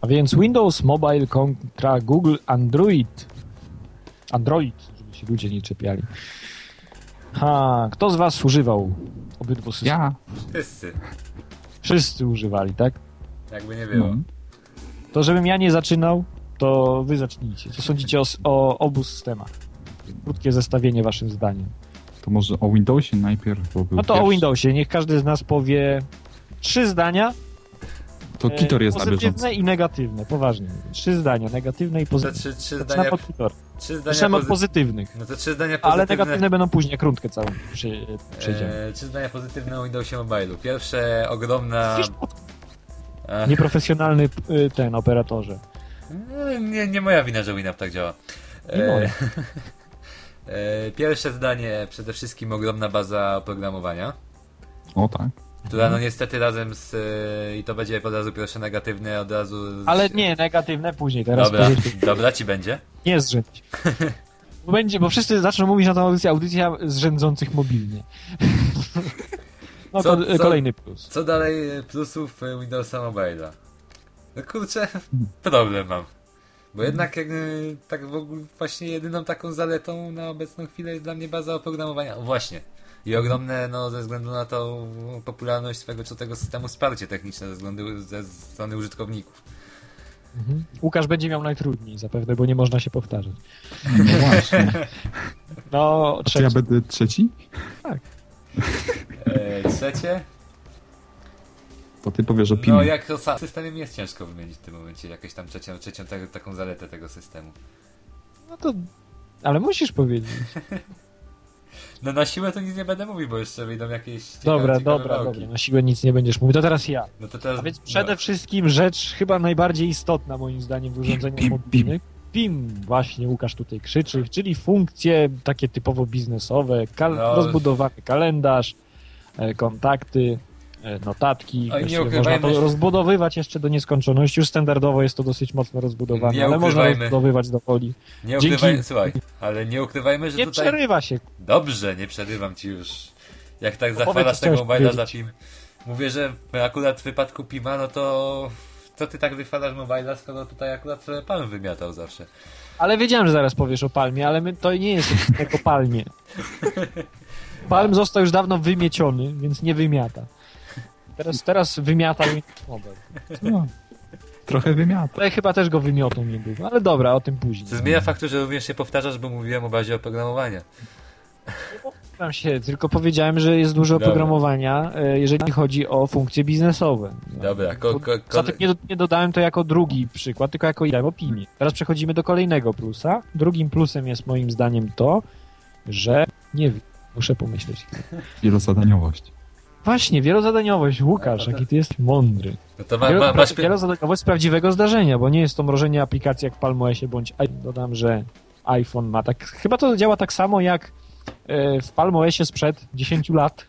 A więc Windows Mobile kontra Google Android. Android, żeby się ludzie nie czepiali. Ha, kto z was używał obydwu systemów? Ja? Wszyscy. Wszyscy używali, tak? Jakby nie było. No. To żebym ja nie zaczynał, to wy zacznijcie. Co sądzicie o, o obu systemach? Krótkie zestawienie waszym zdaniem. To może o Windowsie najpierw, bo był No to o pierwszy. Windowsie. Niech każdy z nas powie trzy zdania To Kitor jest na bieżąco. Pozytywne i negatywne, poważnie. Trzy zdania, negatywne i pozytywne. trzy, trzy zdania, od Kitor. trzy zdania Zaczynamy od pozy- pozytywnych. No to trzy zdania Ale pozytywne. negatywne będą później, rundkę całą przy, przejdziemy. E, trzy zdania pozytywne o Windowsie Mobile'u. Pierwsze, ogromna... Widzisz, E, Nieprofesjonalny y, ten operatorze. nie, nie moja wina, że Winamp tak działa. Nie moja. e, pierwsze zdanie, przede wszystkim ogromna baza oprogramowania. O tak. Która no niestety razem z... e, I to będzie od razu pierwsze negatywne, od razu... Z, Ale nie, negatywne później, teraz Dobra, pozytywne. dobra ci będzie. Nie zrzędź. Bo Będzie, bo wszyscy zaczną mówić na tą audycję, audycja zrzędzących mobilnie. No Co- to co- kolejny plus. Co dalej e, plusów e, Windowsa Mobile'a? No kurczę, problem mam. Bo jednak jak, tak w ogóle właśnie jedyną taką zaletą na obecną chwilę jest dla mnie baza oprogramowania. O, właśnie. I ogromne, no ze względu na tą popularność swego czy tego systemu wsparcie techniczne ze, względu, ze strony użytkowników. Mhm. Łukasz będzie miał najtrudniej zapewne, bo nie można się powtarzać. No właśnie. No, A czy ja trzeci. będę trzeci? E, trzecie? To ty powiesz opinię. No jak to sa- systemem jest ciężko wymienić w tym momencie jakąś tam trzecią, trzecią te, taką zaletę tego systemu. No to... Ale musisz powiedzieć. No na siłę to nic nie będę mówił, bo jeszcze wyjdą jakieś ciekawe, Dobra, ciekawe dobra, wałki. dobra. Na siłę nic nie będziesz mówił. To teraz ja. No to teraz... A więc przede wszystkim rzecz chyba najbardziej istotna moim zdaniem w urządzeniach mobilnych. PIM właśnie Łukasz tutaj krzyczy, czyli funkcje takie typowo biznesowe, kal- No. rozbudowany kalendarz, e, kontakty, e, notatki. Nie można to się- rozbudowywać jeszcze do nieskończoności. Już standardowo jest to dosyć mocno rozbudowane, Nie ale można rozbudowywać do woli. Nie ukrywajmy, słuchaj, ale nie ukrywajmy, że Nie tutaj... przerywa się. Dobrze, nie przerywam ci już. Jak tak zachwalasz tego mobila za. PIM. Mówię, że akurat w wypadku PIMA, no to... Co ty tak wychwalasz mobila, skoro tutaj akurat pan wymiatał zawsze. Ale wiedziałem, że zaraz powiesz o palmie, ale my, to nie jest jako palmie. Palm został już dawno wymieciony, więc nie wymiata. Teraz, teraz wymiata Mobile. No, trochę wymiata. Ale chyba też go wymiotą nie był. Ale dobra, o tym później. Co zmienia faktu, że również się powtarzasz, bo mówiłem o bazie oprogramowania. Tam się, tylko powiedziałem, że jest dużo Dobra. oprogramowania, e, jeżeli chodzi o funkcje biznesowe. Dobra, ko, ko, ko, Zatem nie, do, nie dodałem to jako drugi przykład, tylko jako jeden o PIMie. Teraz przechodzimy do kolejnego plusa. Drugim plusem jest moim zdaniem to, że nie wiem, muszę pomyśleć. Wielozadaniowość. Właśnie, wielozadaniowość. Łukasz, jaki ty jesteś mądry. no to ma, ma, masz... wielozadaniowość z prawdziwego zdarzenia, bo nie jest to mrożenie aplikacji jak w Palm OSie bądź dodam, że iPhone ma tak. Chyba to działa tak samo jak w Palm OSie sprzed 10 lat.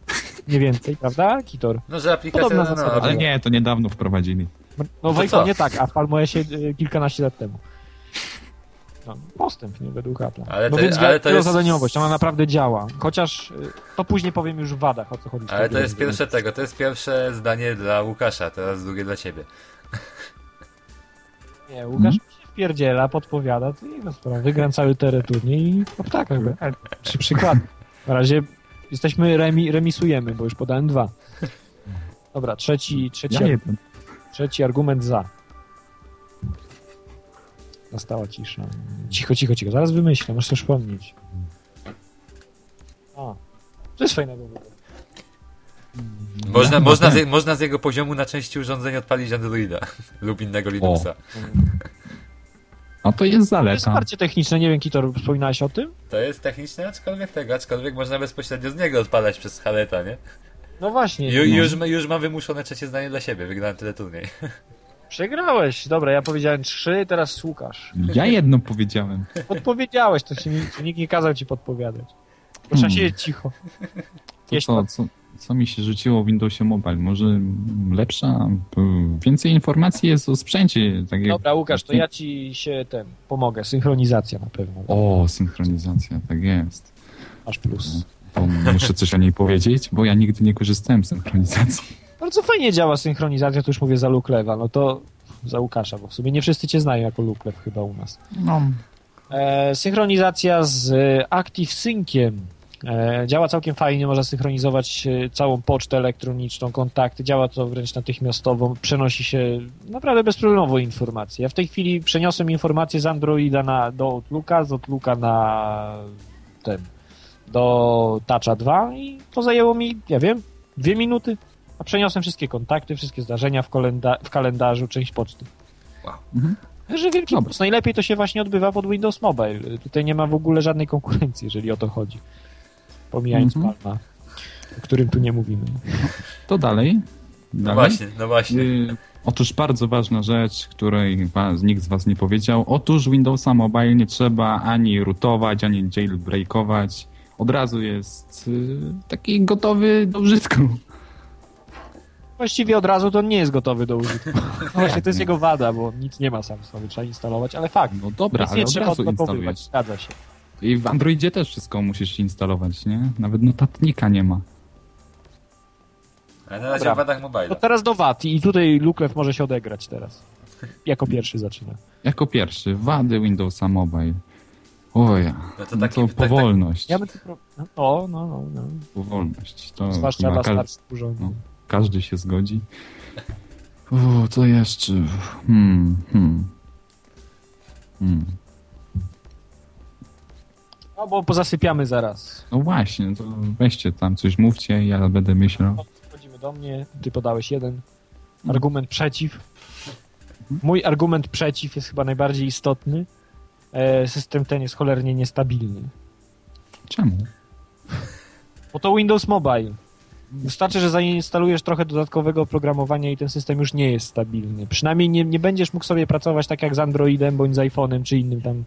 Nie więcej, prawda, Kitor? No, że aplikacja... No, no, Ale nie, to niedawno wprowadzili. No w To co? iPhone'ie tak, a w Palm OSie e, kilkanaście lat temu. No, postęp, nie według Apple'a. Ale no to- więc ale to jest- wielozadaniowość, ona naprawdę działa. Chociaż e, to później powiem już w wadach, o co chodzi. Ale to jest pierwsze tego, to jest pierwsze zdanie dla Łukasza, teraz drugie dla ciebie. Nie, Łukasz mi się wpierdziela, podpowiada, to jego sprawa. Wygram cały teleturniej i po ptakach by. Trzy przykłady. Na razie jesteśmy, remi, remisujemy, bo już podałem dwa. Dobra, trzeci, trzeci, Ja jeden. trzeci argument za. Nastała cisza. Cicho, cicho, cicho. Zaraz wymyślę, wspomnieć. A, to jest fajnego wyboru. Można, No, można, z, można z jego poziomu na części urządzeń odpalić Androida lub innego Linuxa. A to jest To jest zaleta. wsparcie techniczne, nie wiem, Kitor, wspominałeś o tym? To jest techniczne, aczkolwiek tego, aczkolwiek można bezpośrednio z niego odpalać przez haleta, nie? No właśnie. Ju, no. już, ma- już mam wymuszone trzecie zdanie dla siebie, wygrałem tyle turniej. Przegrałeś. Dobra, ja powiedziałem trzy, teraz słuchasz. Ja jedno powiedziałem. Podpowiedziałeś, to, się, ni- to nikt nie kazał ci podpowiadać. Bo trzeba Hmm. siedzieć cicho. To Jeśli- co, co, co mi się rzuciło w Windowsie Mobile? Może lepsza, więcej informacji jest o sprzęcie. Tak jak- Dobra, Łukasz, to ja ci się ten pomogę. Synchronizacja na pewno. O, synchronizacja, tak jest. Masz plus. To muszę coś o niej powiedzieć, bo ja nigdy nie korzystałem z synchronizacji. Bardzo fajnie działa synchronizacja, to już mówię za Luklewa. No to za Łukasza, bo w sumie nie wszyscy cię znają jako Luklew chyba u nas. No, E, synchronizacja z e, ActiveSynciem. E, działa całkiem fajnie, można synchronizować e, całą pocztę elektroniczną, kontakty, działa to wręcz natychmiastowo, przenosi się naprawdę bezproblemowo informacje. Ja w tej chwili przeniosłem informacje z Androida na, do Outlooka, z Outlooka na ten, do Toucha 2 i to zajęło mi, ja wiem, dwie minuty, A przeniosłem wszystkie kontakty, wszystkie zdarzenia w, kolenda- w kalendarzu, część poczty. Wow. Mhm. Że wielki plus. Najlepiej to się właśnie odbywa pod Windows Mobile. Tutaj nie ma w ogóle żadnej konkurencji, jeżeli o to chodzi. Pomijając Mhm. Palma, o którym tu nie mówimy. To dalej. No dalej. właśnie, no właśnie. Y, Otóż bardzo ważna rzecz, której was, nikt z Was nie powiedział. Otóż Windowsa Mobile nie trzeba ani rootować, ani jailbreakować. Od razu jest y, taki gotowy do użytku. Właściwie od razu to nie jest gotowy do użytku. No właśnie, to jest jego wada, bo nic nie ma sam sobie, trzeba instalować, ale fakt. No dobra, ale nie od trzeba razu instalujesz. zgadza się. I w Androidzie też wszystko musisz instalować, nie? Nawet notatnika nie ma. Ale na razie Dobra. w wadach To mobile. teraz do wad i tutaj Luklew może się odegrać teraz. Jako pierwszy zaczyna. Jako pierwszy, wady Windowsa Mobile. Oja, No to no taki- to tak- tak- powolność. Ja bym pro... O, no, no, no. Powolność. To Zwłaszcza dla ka- starszych urządzeń. no. każdy się zgodzi. O, co jeszcze? Hmm, hmm. Hmm. No bo pozasypiamy zaraz. No właśnie, to weźcie tam coś mówcie, ja będę myślał. No, Wchodzimy do mnie, ty podałeś jeden. Argument przeciw. Mój argument przeciw jest chyba najbardziej istotny. E, System ten jest cholernie niestabilny. Czemu? Bo to Windows Mobile. Wystarczy, że zainstalujesz trochę dodatkowego oprogramowania i ten system już nie jest stabilny. Przynajmniej nie, nie będziesz mógł sobie pracować tak jak z Androidem, bądź z iPhone'em, czy innym tam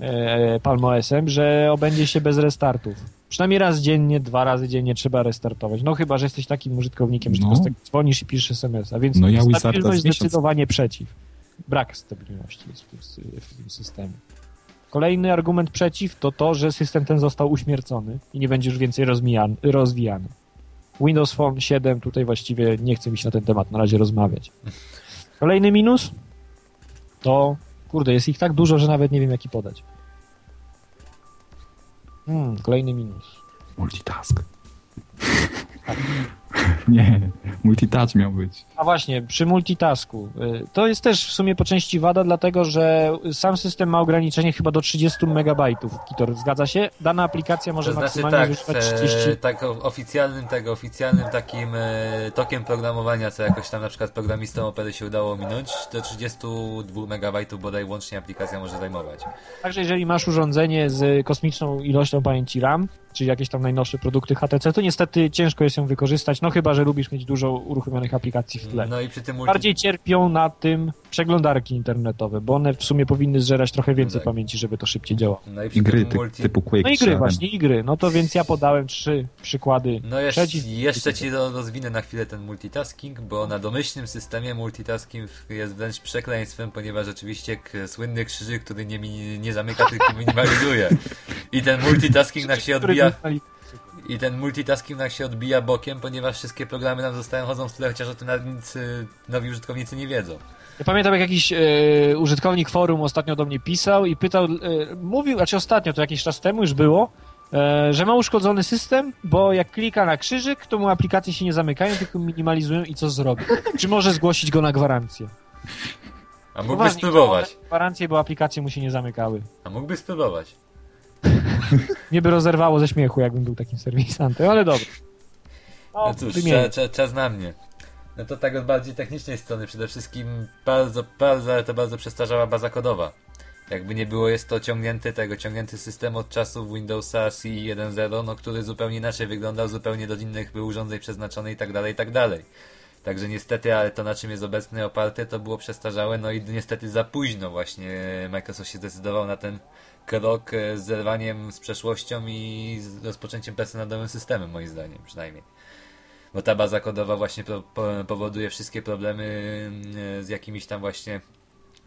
e, Palm OS-em, że obędzie się bez restartów. Przynajmniej raz dziennie, dwa razy dziennie trzeba restartować. No chyba, że jesteś takim użytkownikiem, że No. tylko dzwonisz i piszesz SMS-a, więc No ja stabilność zdecydowanie przeciw. Brak stabilności jest w tym, w tym systemie. Kolejny argument przeciw to to, że system ten został uśmiercony i nie będzie już więcej rozwijany. Windows Phone 7 tutaj właściwie nie chce mi się na ten temat na razie rozmawiać. Kolejny minus to, kurde, jest ich tak dużo, że nawet nie wiem jaki podać. Hmm, kolejny minus. Multitask. Nie, multitouch miał być. A właśnie, przy multitasku. y, To jest też w sumie po części wada, dlatego że sam system ma ograniczenie chyba do 30 MB. Kitor, zgadza się? Dana aplikacja może To znaczy maksymalnie tak, e, 30. tak o- oficjalnym tego, oficjalnym takim e, tokiem programowania, co jakoś tam na przykład programistom opery się udało minąć, do 32 MB bodaj łącznie aplikacja może zajmować. Także jeżeli masz urządzenie z kosmiczną ilością pamięci RAM, czyli jakieś tam najnowsze produkty HTC, to niestety ciężko jest ją wykorzystać, no chyba, że lubisz mieć dużo uruchomionych aplikacji w tle. No i przy tym multi... Bardziej cierpią na tym przeglądarki internetowe, bo one w sumie powinny zżerać trochę więcej Tak. pamięci, żeby to szybciej działało. no i przy I gry tym ty, multi... typu Quake No i gry właśnie, i gry. No to więc ja podałem trzy przykłady. No jeszcze, jeszcze ci ro- rozwinę na chwilę ten multitasking, bo na domyślnym systemie multitasking jest wręcz przekleństwem, ponieważ rzeczywiście k- słynny krzyżyk, który nie, mi, nie zamyka, tylko minimalizuje. I ten multitasking nam się odbija... I ten multitasking nam się odbija bokiem, ponieważ wszystkie programy nam zostają chodzą w tle, chociaż o tym nawet nic y, nowi użytkownicy nie wiedzą. Ja pamiętam, jak jakiś e, użytkownik forum ostatnio do mnie pisał i pytał, e, mówił, znaczy ostatnio, to jakiś czas temu już było, e, że ma uszkodzony system, bo jak klika na krzyżyk, to mu aplikacje się nie zamykają, tylko minimalizują i co zrobi? Czy może zgłosić go na gwarancję? A mógłby spróbować. Gwarancję, bo aplikacje mu się nie zamykały. A mógłby spróbować. Mnie by rozerwało ze śmiechu, jakbym był takim serwisantem, ale dobra. No, No cóż, czas na mnie. No to tak od bardziej technicznej strony, przede wszystkim bardzo, bardzo, ale to bardzo przestarzała baza kodowa. Jakby nie było, jest to ciągnięty tego, ciągnięty system od czasów Windowsa CE 1.0, no który zupełnie inaczej wyglądał, zupełnie do innych był urządzeń przeznaczony i tak dalej, i tak dalej. Także niestety, ale to na czym jest obecny oparte, to było przestarzałe, no i niestety za późno właśnie Microsoft się zdecydował na ten krok e, z zerwaniem z przeszłością i z rozpoczęciem pracy nad nowym systemem, moim zdaniem przynajmniej. Bo ta baza kodowa właśnie po, po, powoduje wszystkie problemy e, z jakimiś tam właśnie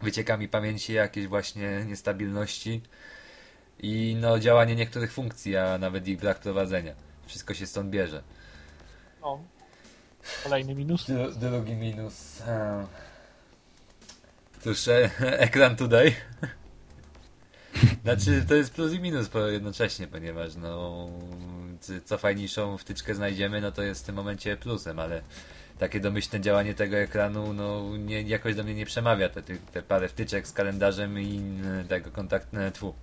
wyciekami pamięci, jakieś właśnie niestabilności i no działanie niektórych funkcji, a nawet ich brak prowadzenia. Wszystko się stąd bierze. No. Kolejny minus. Dru- drugi minus. Cóż, e, ekran tutaj. Znaczy, to jest plus i minus jednocześnie, ponieważ no, co fajniejszą wtyczkę znajdziemy, no to jest w tym momencie plusem, ale takie domyślne działanie tego ekranu, no nie, jakoś do mnie nie przemawia. Te, te, parę wtyczek z kalendarzem i tego kontaktne, tfu,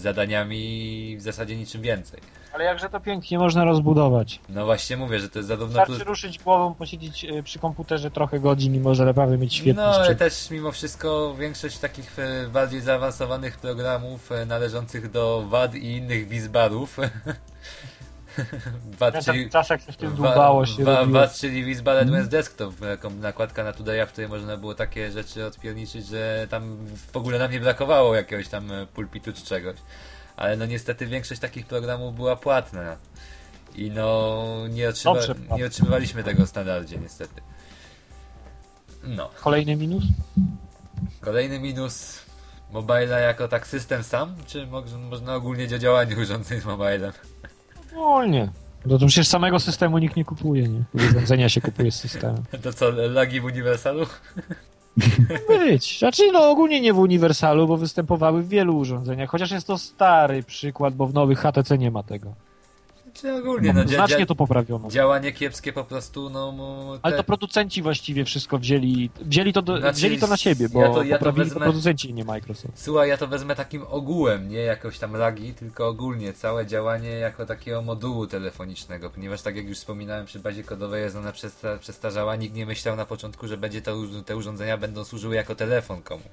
zadaniami w zasadzie niczym więcej. Ale jakże to pięknie można rozbudować. No właśnie mówię, że to jest zarówno Wystarczy plus... ruszyć głową, posiedzieć e, przy komputerze trochę godzin i może naprawdę mieć świetny No, ale też mimo wszystko większość takich e, bardziej zaawansowanych programów e, należących do WAD i innych wizbarów. W czasach coś tym dłubało się robiło. WAD, czyli Wizbar Advanced Desktop, nakładka na Tudaya, w której można było takie rzeczy odpierniczyć, że tam w ogóle nam nie brakowało jakiegoś tam e, pulpitu czy czegoś. Ale no niestety większość takich programów była płatna. I no nie, otrzyma, nie otrzymywaliśmy tego w standardzie niestety. No. Kolejny minus? Kolejny minus mobila jako tak system sam, czy mo- można ogólnie o działaniu urządzeń z mobilem? Ogólnie. No to przecież samego systemu nikt nie kupuje, nie? Urządzenia się kupuje z systemem. To co, lagi w Uniwersalu? Być. Znaczy, no ogólnie nie w Uniwersalu, bo występowały w wielu urządzeniach, chociaż jest to stary przykład, bo w nowych HTC nie ma tego. Czy ogólnie, no, dzia- Znacznie dzia- to poprawiono. działanie kiepskie po prostu, no... mo- Ale te- to producenci właściwie wszystko wzięli, wzięli to, do, Znaczy, wzięli to na siebie, bo ja to- ja to poprawili to wezmę- producenci, nie Microsoft. Słuchaj, ja to wezmę takim ogółem, nie jakoś tam lagi, tylko ogólnie całe działanie jako takiego modułu telefonicznego, ponieważ tak jak już wspominałem przy bazie kodowej jest ona przesta- przestarzała, nikt nie myślał na początku, że będzie to, te urządzenia będą służyły jako telefon komuś.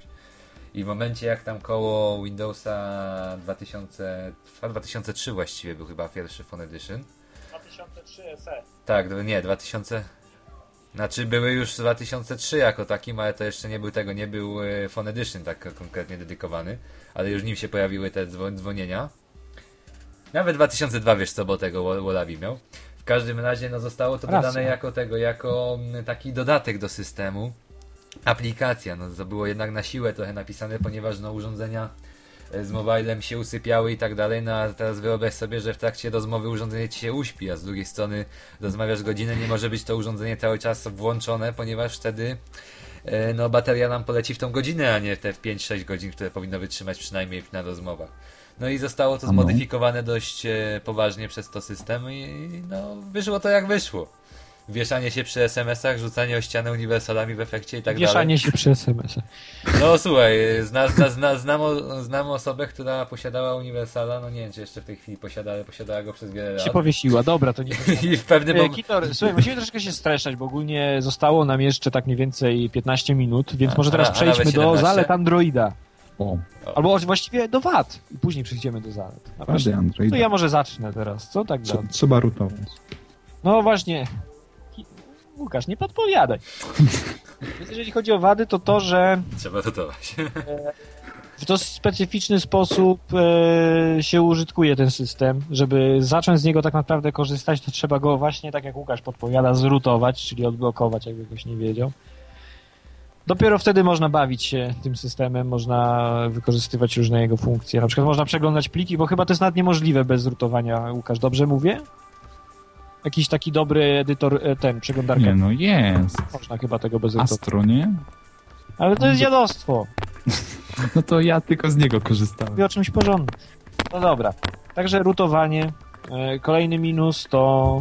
I w momencie jak tam koło Windowsa 2000, a 2003 właściwie był chyba pierwszy Phone Edition. 2003 SE. Tak, nie, 2000. Znaczy były już 2003 jako takim, ale to jeszcze nie był tego, nie był e, Phone Edition tak konkretnie dedykowany, ale już nim się pojawiły te dzwo- dzwonienia. Nawet 2002 wiesz co, bo tego Wa- Wallabi miał. W każdym razie no zostało to Racja. dodane jako tego, jako mm, taki dodatek do systemu. Aplikacja, no to było jednak na siłę trochę napisane, ponieważ no urządzenia e, z mobilem się usypiały i tak dalej, no a teraz wyobraź sobie, że w trakcie rozmowy urządzenie ci się uśpi, a z drugiej strony rozmawiasz godzinę, nie może być to urządzenie cały czas włączone, ponieważ wtedy e, no bateria nam poleci w tą godzinę, a nie te w 5-6 godzin, które powinno wytrzymać przynajmniej na rozmowach. No i zostało to zmodyfikowane dość e, poważnie przez to system i no wyszło to jak wyszło. Wieszanie się przy SMS-ach, rzucanie o ścianę uniwersalami w efekcie i tak dalej. Wieszanie się przy SMS-ach. No słuchaj, zna, zna, zna, znam, o, znam osobę, która posiadała Uniwersala, no nie wiem czy jeszcze w tej chwili posiada, ale posiadała go przez wiele Się lat. powiesiła, dobra, to nie I w pewnym E, momencie... Kitor, słuchaj, musimy troszeczkę się streszczać, bo ogólnie zostało nam jeszcze tak mniej więcej 15 minut, więc A, może teraz a, a przejdźmy do 17? zalet Androida. O, Albo właściwie do wad. I później przejdziemy do zalet. A wady To ja może zacznę teraz, co tak? Trzeba rutować. No właśnie. Łukasz, nie podpowiadaj. Więc jeżeli chodzi o wady, to to, że Trzeba dotować. w dosyć specyficzny sposób e, się użytkuje ten system. Żeby zacząć z niego tak naprawdę korzystać, to trzeba go właśnie, tak jak Łukasz podpowiada, zrutować, czyli odblokować, jakby ktoś nie wiedział. Dopiero wtedy można bawić się tym systemem, można wykorzystywać różne jego funkcje. Na przykład można przeglądać pliki, bo chyba to jest nawet niemożliwe bez zrutowania. Łukasz, dobrze mówię? Jakiś taki dobry edytor, e, ten, przeglądarka. Nie no, jest. Można chyba tego bez zrutowania. Astro, nie? Ale to jest dziadostwo. No to ja tylko z niego korzystałem. Mówię o czymś porządnym. No dobra. Także rutowanie. E, Kolejny minus to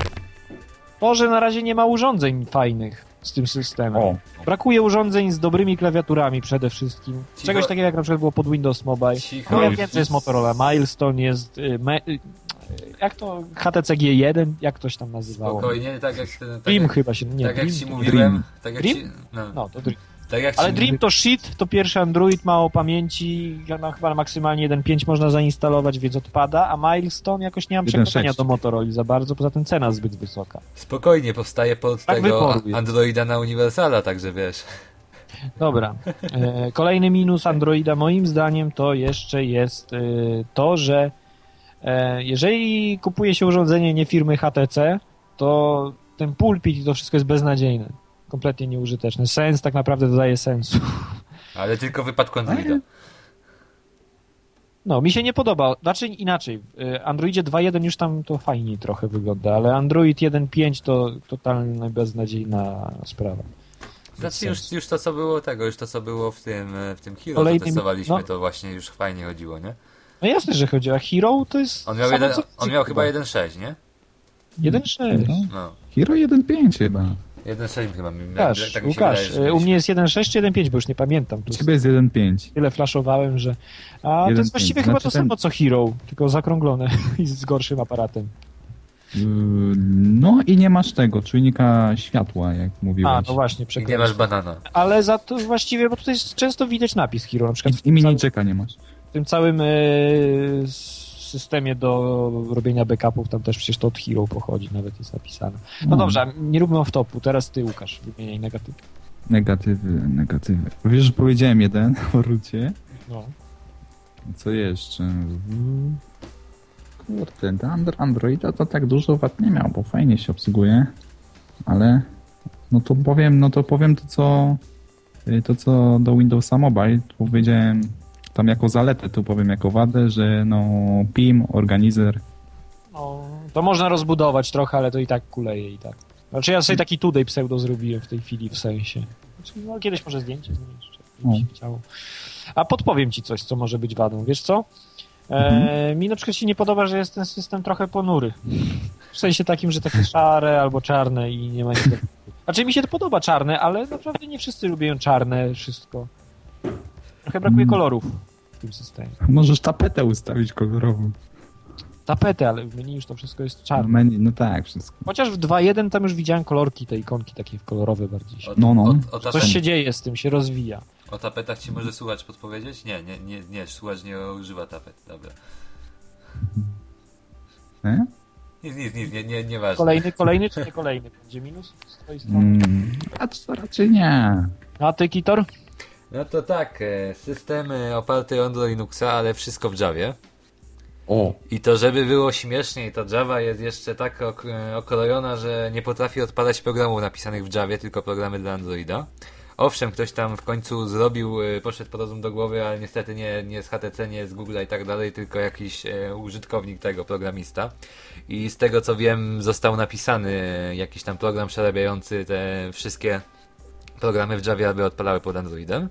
to, że na razie nie ma urządzeń fajnych z tym systemem. O, Brakuje urządzeń z dobrymi klawiaturami przede wszystkim. Cicho. Czegoś takiego jak na przykład było pod Windows Mobile. Cicho. No ja wiem, że jest Motorola Milestone, jest y, me, y, jak to HTC G1, jak ktoś tam nazywało. Spokojnie, tak jak, tak Dream jak, chyba się, nie, tak jak Dream, ci to- mówiłem, tak jak Dream? ci, no, No, to Dream. tak jak Ale ci Dream to shit, to pierwszy Android ma o pamięci, no, chyba maksymalnie 1.5 można zainstalować, więc odpada, a Milestone jakoś nie mam 1.6. przekonania do Motorola za bardzo, poza tym cena zbyt wysoka. Spokojnie, powstaje pod Tak tego wyporu jest. Androida na Universala, także wiesz. Dobra. E, Kolejny minus Androida moim zdaniem to jeszcze jest e, to, że jeżeli kupuje się urządzenie nie firmy HTC, to ten pulpit i to wszystko jest beznadziejne. Kompletnie nieużyteczne. Sens tak naprawdę dodaje sensu. Ale tylko w wypadku Androida. No, mi się nie podoba. Znaczy inaczej. W e, Androidzie 2.1 już tam to fajniej trochę wygląda, ale Android 1.5 to totalnie beznadziejna sprawa. Znaczy już, już to co było tego, już to co było w tym, e, w tym Hero, Kolejnym- testowaliśmy, no. to właśnie już fajnie chodziło, nie? No jasne, że chodzi o Hero, to jest... On miał, jeden, on miał chyba 1.6, nie? 1.6. no. No. Hero 1.5 chyba. 1.6 chyba. mi- Łukasz, tak Łukasz, wydaje, e, u mnie jest 1.6 czy 1.5, bo już nie pamiętam. Tu ciebie jest 1.5. tyle flaszowałem, że... A to 1.5. jest właściwie chyba to Znaczy ten- samo co Hero, tylko zakrąglone i z gorszym aparatem. Yy, No i nie masz tego, czujnika światła, jak mówiłeś. A, no właśnie, I nie masz banana. Ale za to właściwie, bo tutaj jest często widać napis Hero, na przykład I, I mini jacka nie masz. W tym całym e, systemie do robienia backupów, tam też przecież to od Hero pochodzi, nawet jest napisane. No No. dobrze, nie róbmy off-topu, teraz ty Łukasz, wymieniaj negatyw. Negatywy, negatywy. Wiesz, że powiedziałem jeden o rucie. No. Co jeszcze? Mm, Kurde, do Androida to tak dużo wad nie miał, bo fajnie się obsługuje, ale no to powiem, no to powiem to co y, to co do Windowsa Mobile, powiedziałem tam jako zaletę, tu powiem jako wadę, że no PIM, organizer, no. To można rozbudować trochę, ale to i tak kuleje i tak. Znaczy ja sobie taki today pseudo zrobiłem w tej chwili w sensie. Znaczy, no kiedyś może zdjęcie zmienić, jeszcze, mi się chciało. A podpowiem ci coś, co może być wadą. Wiesz co? E, Mhm. Mi na przykład się nie podoba, że jest ten system trochę ponury. W sensie takim, że takie szare albo czarne i nie ma nic. Znaczy mi się to podoba czarne, ale naprawdę nie wszyscy lubią czarne wszystko. Trochę brakuje Mm. kolorów w tym systemie. możesz tapetę ustawić kolorową. Tapetę, ale w menu już to wszystko jest No, czarne. menu, no tak, wszystko. Chociaż w 2.1 tam już widziałem kolorki, te ikonki takie kolorowe bardziej. się- O, No, no. O, o, Coś się dzieje z tym, się rozwija. o tapetach ci może słuchacz podpowiedzieć? Nie, nie, nie, nie, słuchacz nie używa tapet. Dobra. Nie? Nic, nic, nic, nie, nie, nieważne. Kolejny, kolejny czy nie kolejny? Będzie minus z twojej strony? Mm, a co raczej nie. A ty, Kitor? No to tak, e, systemy oparte o Linuxa, ale wszystko w Javie. O. I to żeby było śmieszniej, to Java jest jeszcze tak ok e, okrojona, że nie potrafi odpalać programów napisanych w Javie, tylko programy dla Androida. Owszem, ktoś tam w końcu zrobił, e, poszedł po rozum do głowy, ale niestety nie, nie z HTC, nie z Google i tak dalej, tylko jakiś użytkownik tego, programista. I z tego co wiem, został napisany jakiś tam program przerabiający te wszystkie programy w Javie, aby odpalały pod Androidem.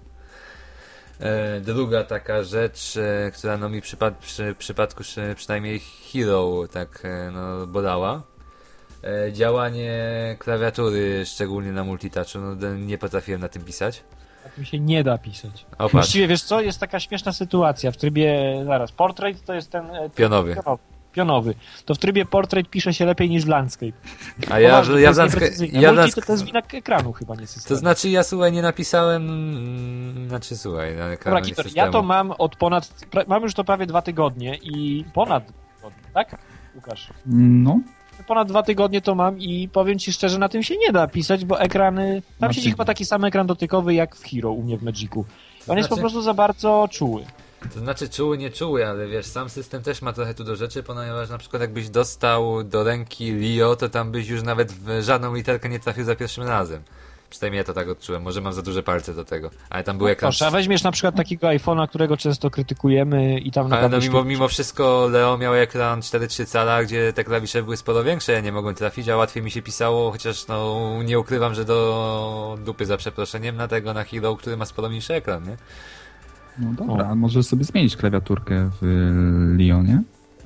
E, Druga taka rzecz, e, która no mi przypad przy przypadku przy, przynajmniej Hero tak e, no, bolała. Działanie klawiatury, szczególnie na multitouchu, no nie potrafiłem na tym pisać. Na tym się nie da pisać. O, Właściwie, wiesz co, jest taka śmieszna sytuacja w trybie, zaraz, portrait to jest ten... pionowy. Pionowy. Pionowy. To w trybie portrait pisze się lepiej niż w landscape. A ja, Poważnie, to ja, jest ja, nieprecyzyjne. ja, Multi to, to jest wina ekranu chyba, nie systemu. To znaczy ja słuchaj nie napisałem, mm, znaczy słuchaj, na ekranie Dobra, Kitor, ja to mam od ponad, pra, mam już to prawie dwa tygodnie i ponad tygodnie, tak? Łukasz? No, Ponad dwa tygodnie to mam i powiem ci szczerze, na tym się nie da pisać, bo ekrany, tam Na siedzi chyba taki sam ekran dotykowy jak w Hero u mnie w Magicu. On jest po Znaczy- prostu za bardzo czuły. To znaczy czuły, nie czuły, ale wiesz, sam system też ma trochę tu do rzeczy, ponieważ na przykład jakbyś dostał do ręki Lio, to tam byś już nawet w żadną literkę nie trafił za pierwszym razem. Przynajmniej ja to tak odczułem, może mam za duże palce do tego, ale tam był ekran... Proszę, a weźmiesz na przykład takiego iPhone'a, którego często krytykujemy i tam Ale naprawdę... no mimo, mimo wszystko Leo miał ekran 4-3 cala, gdzie te klawisze były sporo większe, ja nie mogłem trafić, a łatwiej mi się pisało, chociaż no nie ukrywam, że do dupy za przeproszeniem na tego na Hero, który ma sporo mniejszy ekran, nie? No dobra, a możesz sobie zmienić klawiaturkę w Lionie.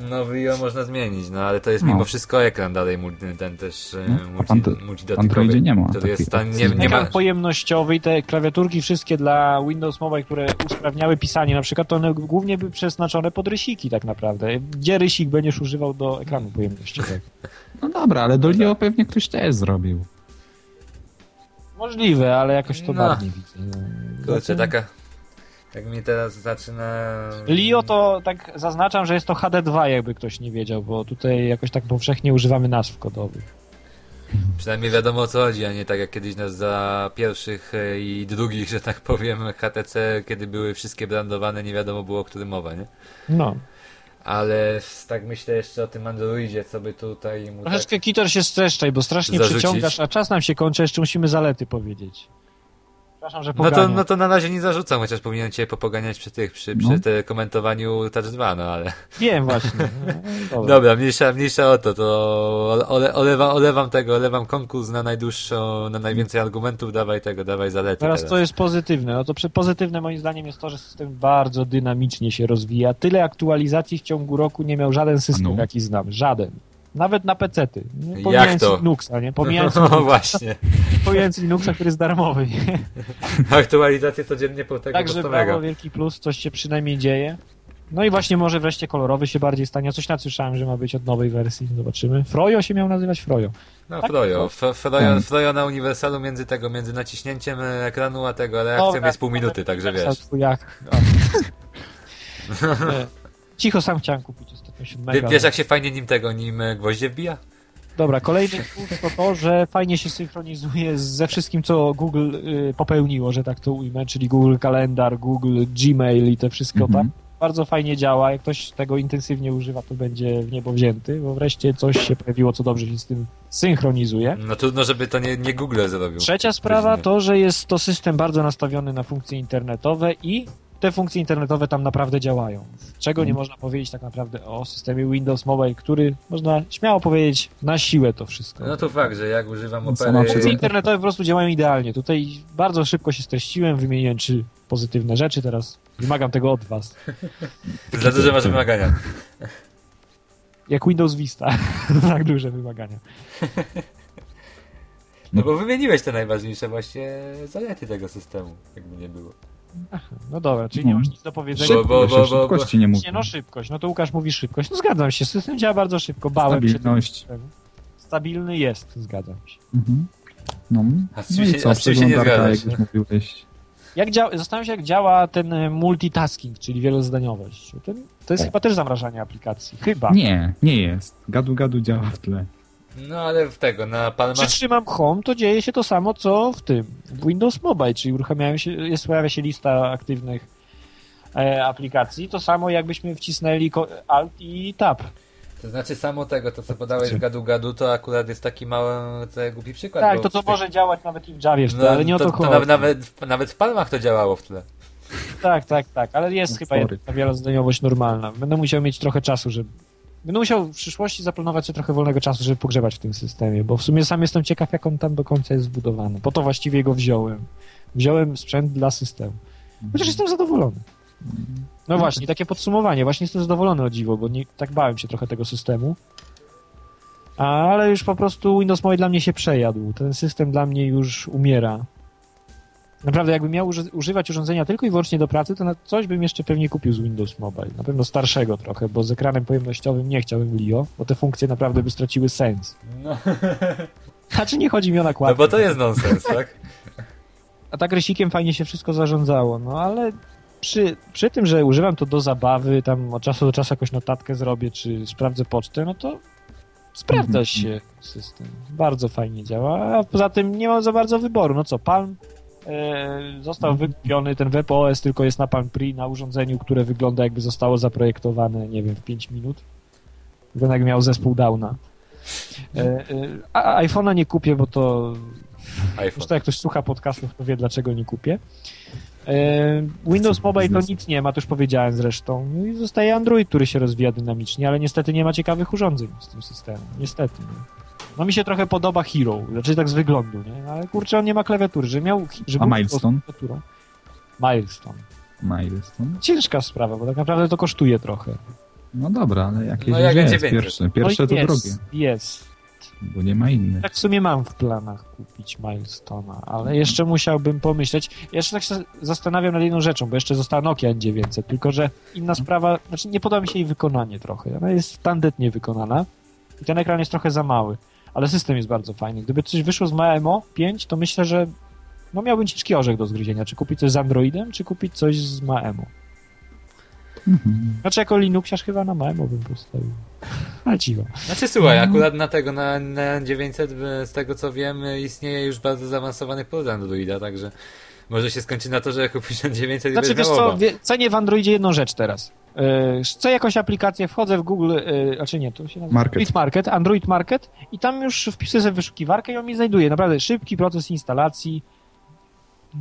No w Rio można zmienić, no ale to jest No. mimo wszystko ekran dalej multi, ten też No, multi, multidotykowy. Androidzie nie ma To jest ta, nie, nie ma, Ekran pojemnościowy i te klawiaturki wszystkie dla Windows Mobile, które usprawniały pisanie na przykład, to one głównie były przeznaczone pod rysiki tak naprawdę. Gdzie rysik będziesz używał do ekranu pojemnościowego? No dobra, ale do Lio pewnie ktoś też zrobił. Możliwe, ale jakoś to No. bardziej widzę. No. kurczę, taka, tak mi teraz zaczyna... Lio to tak zaznaczam, że jest to HD2, jakby ktoś nie wiedział, bo tutaj jakoś tak powszechnie używamy nazw kodowych. Przynajmniej wiadomo o co chodzi, a nie tak jak kiedyś nas za pierwszych e, i drugich, że tak powiem, HTC, kiedy były wszystkie brandowane, nie wiadomo było o którym mowa, nie? No. Ale tak myślę jeszcze o tym Androidzie, co by tutaj mu tak... Troszeczkę Kitor się streszczaj, bo strasznie Zarzucić. przyciągasz, a czas nam się kończy, jeszcze musimy zalety powiedzieć. Przepraszam, że No to, no to na razie nie zarzucam, chociaż powinien cię popoganiać przy tych, przy, przy No. te komentowaniu Touch 2, no ale... Wiem właśnie. No, dobra. Dobra, mniejsza, mniejsza o to, to ole, olewam, olewam tego, olewam konkurs na najdłuższą, na najwięcej argumentów, dawaj tego, dawaj zalety Teraz teraz. co jest pozytywne? No to przy- pozytywne moim zdaniem jest to, że system bardzo dynamicznie się rozwija. Tyle aktualizacji w ciągu roku nie miał żaden system, No. jaki znam. Żaden. Nawet na PC-ty. Nie? Jak Pomijając to? Linuxa, nie? Pomijając, No właśnie. pomijając Linuxa, który jest darmowy. Nie? Aktualizacje codziennie po tego Także brawo, wielki plus, coś się przynajmniej dzieje. No i właśnie może wreszcie kolorowy się bardziej stanie. Coś nadsłyszałem, że ma być od nowej wersji. Zobaczymy. Frojo się miał nazywać Frojo. No Tak? Frojo. F- Frojo, Hmm. Frojo na uniwersalu między tego, między naciśnięciem ekranu, a tego reakcją Dobra, jest pół minuty, także wiesz. jak. O. E, Cicho sam chciałem kupić siódmego. Wie- Wiesz jak się fajnie nim tego, nim e, gwoździe wbija? Dobra, kolejny plus to to, że fajnie się synchronizuje ze wszystkim, co Google y, popełniło, że tak to ujmę, czyli Google Kalendar, Google Gmail i to wszystko Mhm. tam. Bardzo fajnie działa. Jak ktoś tego intensywnie używa, to będzie w niebo wzięty, bo wreszcie coś się pojawiło, co dobrze się z tym synchronizuje. No trudno, żeby to nie, nie Google zrobił. Trzecia sprawa to, że jest to system bardzo nastawiony na funkcje internetowe i te funkcje internetowe tam naprawdę działają. Czego nie można powiedzieć tak naprawdę o systemie Windows Mobile, który można śmiało powiedzieć na siłę to wszystko. No to fakt, że jak używam No, opery... Funkcje internetowe po prostu działają idealnie. Tutaj bardzo szybko się streściłem, wymieniłem trzy pozytywne rzeczy, teraz wymagam tego od was. Za duże masz wymagania. Jak Windows Vista, tak duże wymagania. No bo wymieniłeś te najważniejsze właśnie zalety tego systemu, jakby nie było. No dobra, czyli nie No. masz nic do powiedzenia. Bo- bo- Szybkość, bo- o szybkości nie mówię. No szybkość. No to Łukasz mówi szybkość. No zgadzam się, system działa bardzo szybko. Bałem się. Stabilność. tego systemu. Stabilny jest, zgadzam się. Mhm. No, A z no czym się- co, a z czym się nie przeglądarka, zgadzasz? jak już mówiłeś. Jak dzia- Zastanawiam się, jak działa ten e, multitasking, czyli wielozdaniowość. Ten, to jest Tak. chyba też zamrażanie aplikacji. Chyba. Nie, nie jest. Gadu gadu działa w tle. No ale w tego, na Palmach... Przytrzymam Home, to dzieje się to samo, co w tym. W Windows Mobile, czyli uruchamiają się, jest, pojawia się lista aktywnych e, aplikacji. To samo jakbyśmy wcisnęli Alt i Tab. To znaczy samo tego, to co podałeś w gadu gadu, to akurat jest taki mały, to głupi przykład. Tak, to co tych- może działać nawet i w Javie, w tle, No, ale nie o to, to, chodzi. to nawet, nawet, nawet w Palmach to działało w tle. Tak, tak, tak, ale jest No, chyba jedna wielozdaniowość normalna. Będę musiał mieć trochę czasu, żeby... Będę musiał w przyszłości zaplanować sobie trochę wolnego czasu, żeby pogrzebać w tym systemie, bo w sumie sam jestem ciekaw, jak on tam do końca jest zbudowany. Po to właściwie go wziąłem. Wziąłem sprzęt dla systemu. Chociaż jestem zadowolony. No właśnie, takie podsumowanie. Właśnie jestem zadowolony o dziwo, bo nie, tak bałem się trochę tego systemu. Ale już po prostu Windows Mobile dla mnie się przejadł. Ten system dla mnie już umiera. Naprawdę, jakbym miał uży- używać urządzenia tylko i wyłącznie do pracy, to na coś bym jeszcze pewnie kupił z Windows Mobile. Na pewno starszego trochę, bo z ekranem pojemnościowym nie chciałbym LIO, bo te funkcje naprawdę by straciły sens. No, Znaczy nie chodzi mi o nakładkę. no bo to jest nonsens, tak? A tak rysikiem fajnie się wszystko zarządzało, no ale przy, przy tym, że używam to do zabawy, tam od czasu do czasu jakąś notatkę zrobię, czy sprawdzę pocztę, no to sprawdza Mhm. się system. Bardzo fajnie działa, a poza tym nie mam za bardzo wyboru. No co, Palm został wykupiony, ten WebOS tylko jest na Palm Pre, na urządzeniu, które wygląda jakby zostało zaprojektowane, nie wiem, w 5 minut. Wygląda jakby miał zespół Downa. E, e, a iPhone'a nie kupię, bo to. Zresztą jak ktoś słucha podcastów, to wie dlaczego nie kupię. E, Windows Mobile to nic nie ma, to już powiedziałem zresztą. No i zostaje Android, który się rozwija dynamicznie, ale niestety nie ma ciekawych urządzeń z tym systemem. Niestety. Nie. No mi się trochę podoba Hero, znaczy tak z wyglądu, nie? Ale kurczę, on nie ma klawiatury, że miał... Że A był Milestone? klawiaturą. Milestone. Milestone. Ciężka sprawa, bo tak naprawdę to kosztuje trochę. No dobra, ale jakieś No no, jak jest. 900. Pierwsze, pierwsze no to jest, drogie, Jest. bo nie ma innych. Tak w sumie mam w planach kupić Milestone'a, ale jeszcze musiałbym pomyśleć. Jeszcze tak się zastanawiam nad jedną rzeczą, bo jeszcze została Nokia N900, tylko że inna sprawa, znaczy nie podoba mi się jej wykonanie trochę. Ona jest tandetnie wykonana i ten ekran jest trochę za mały, ale system jest bardzo fajny. Gdyby coś wyszło z MAMO 5, to myślę, że no miałbym ciężki orzech do zgryzienia, czy kupić coś z Androidem, czy kupić coś z MAMO. Mhm. Znaczy jako Linuxiarz chyba na MAMO bym postawił. Ale cicho. Znaczy słuchaj, akurat na tego, na, na 900 z tego co wiem, istnieje już bardzo zaawansowany port Androida, także może się skończy na to, że kupisz na 900 i Znaczy wiesz co, wie, cenię w Androidzie jedną rzecz teraz. Yy, chcę jakąś aplikację, wchodzę w Google, yy, znaczy nie, to się nazywa Market. Android Market, Android Market i tam już wpisuję sobie wyszukiwarkę i on mi znajduje. Naprawdę szybki proces instalacji.